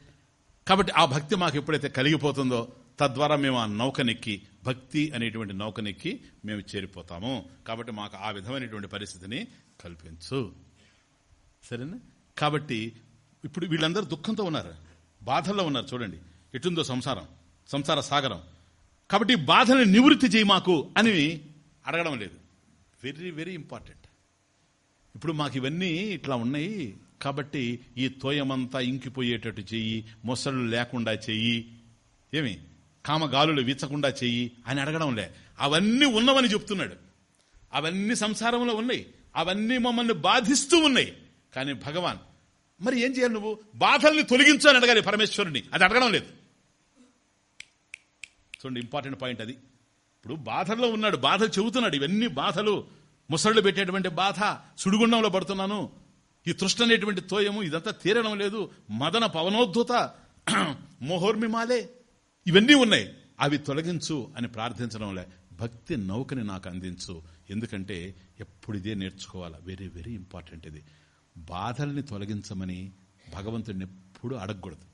కాబట్టి ఆ భక్తి మాకు ఎప్పుడైతే కలిగిపోతుందో తద్వారా మేము ఆ నౌకనెక్కి భక్తి అనేటువంటి నౌకనెక్కి మేము చేరిపోతాము. కాబట్టి మాకు ఆ విధమైనటువంటి పరిస్థితిని కల్పించు. సరేనా? కాబట్టి ఇప్పుడు వీళ్ళందరూ దుఃఖంతో ఉన్నారు. బాధల్లో ఉన్నారు. చూడండి. ఎటుందో సంసారం. సంసార సాగరం. కాబట్టి ఈ బాధని నివృత్తి చేయి మాకు అని అడగడం లేదు. Very very important. ఇప్పుడు మాకు ఇవన్నీ ఇట్లా ఉన్నాయి. కాబట్టి ఈ తోయమంతా ఇంకిపోయేటట్టు చెయ్యి మొసళ్ళు లేకుండా చెయ్యి. ఏమి? కామగాలులు వీచకుండా చెయ్యి అని అడగడం లే. అవన్నీ ఉన్నవని చెప్తున్నాడు. అవన్నీ సంసారంలో ఉన్నాయి. అవన్నీ మమ్మల్ని బాధిస్తూ ఉన్నాయి. కానీ భగవాన్ మరి ఏం చేయాలి నువ్వు? బాధల్ని తొలగించు అని అడగాలి పరమేశ్వరుని అది అడగడం లేదు. చూడండి ఇంపార్టెంట్ పాయింట్ అది. ఇప్పుడు బాధల్లో ఉన్నాడు బాధలు చెబుతున్నాడు. ఇవన్నీ బాధలు. ముసళ్ళు పెట్టేటువంటి బాధ సుడిగుండంలో పడుతున్నాను. ఈ తృష్ణ అనేటువంటి తోయము ఇదంతా తీరడం లేదు. మదన పవనోద్ధుత. మోహోర్మిమాలే. ఇవన్నీ ఉన్నాయి. అవి తొలగించు అని ప్రార్థించడంలే భక్తి నౌకని నాకు అందించు. ఎందుకంటే ఎప్పుడు ఇదే నేర్చుకోవాలా? వెరీ వెరీ ఇంపార్టెంట్ ఇది. బాధల్ని తొలగించమని భగవంతుడిని ఎప్పుడు అడగకూడదు.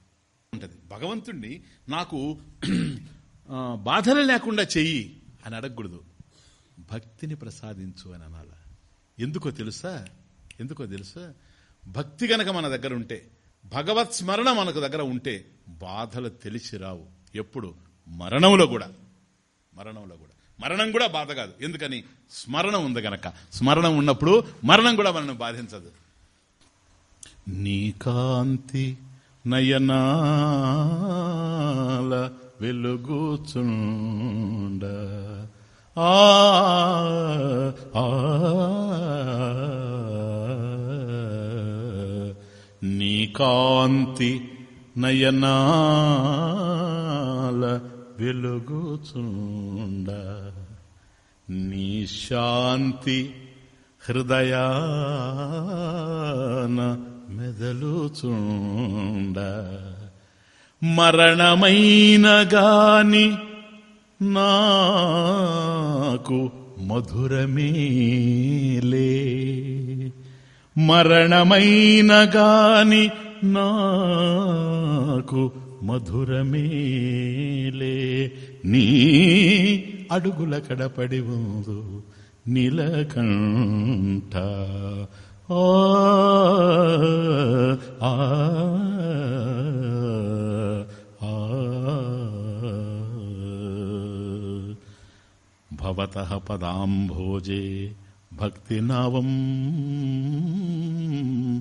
ఉంటుంది. భగవంతుణ్ణి నాకు బాధలు లేకుండా చెయ్యి అని అడగకూడదు. భక్తిని ప్రసాదించు అని అనాల? ఎందుకో తెలుసా? ఎందుకో తెలుసా? భక్తి గనక మన దగ్గర ఉంటే భగవత్ స్మరణ మనకు దగ్గర ఉంటే బాధలు తెలిసి రావు. ఎప్పుడు? మరణంలో కూడా. మరణంలో కూడా. మరణం కూడా బాధ కాదు. ఎందుకని? స్మరణ ఉంది గనక. స్మరణం ఉన్నప్పుడు మరణం కూడా మనల్ని బాధించదు. నీ కాంతి నయనాల వెలుగుచుండ. ఆ ఆ, నీ కాంతి నయనాల వెలుగుచుండ. నీ శాంతి హృదయాన మెదలుచుండ. మరణమైన గాని నాకు మధురమేలే మరణమైన గాని నాకు మధురమేలే నీ అడుగుల కడపడి ఉందు నీలకంఠ. ఆ భవత పదాంభోజే భక్తినావం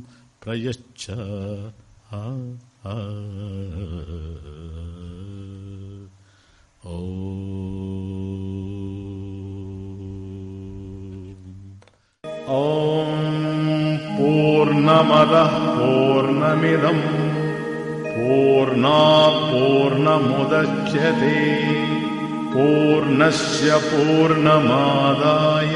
ప్రయచ్చ प्रयश्च ओ ॐ पूर्णमदः पूर्णमिदम् पूर्णापूर्णमुदच्यते पूर्णस्य पूर्णमादाय।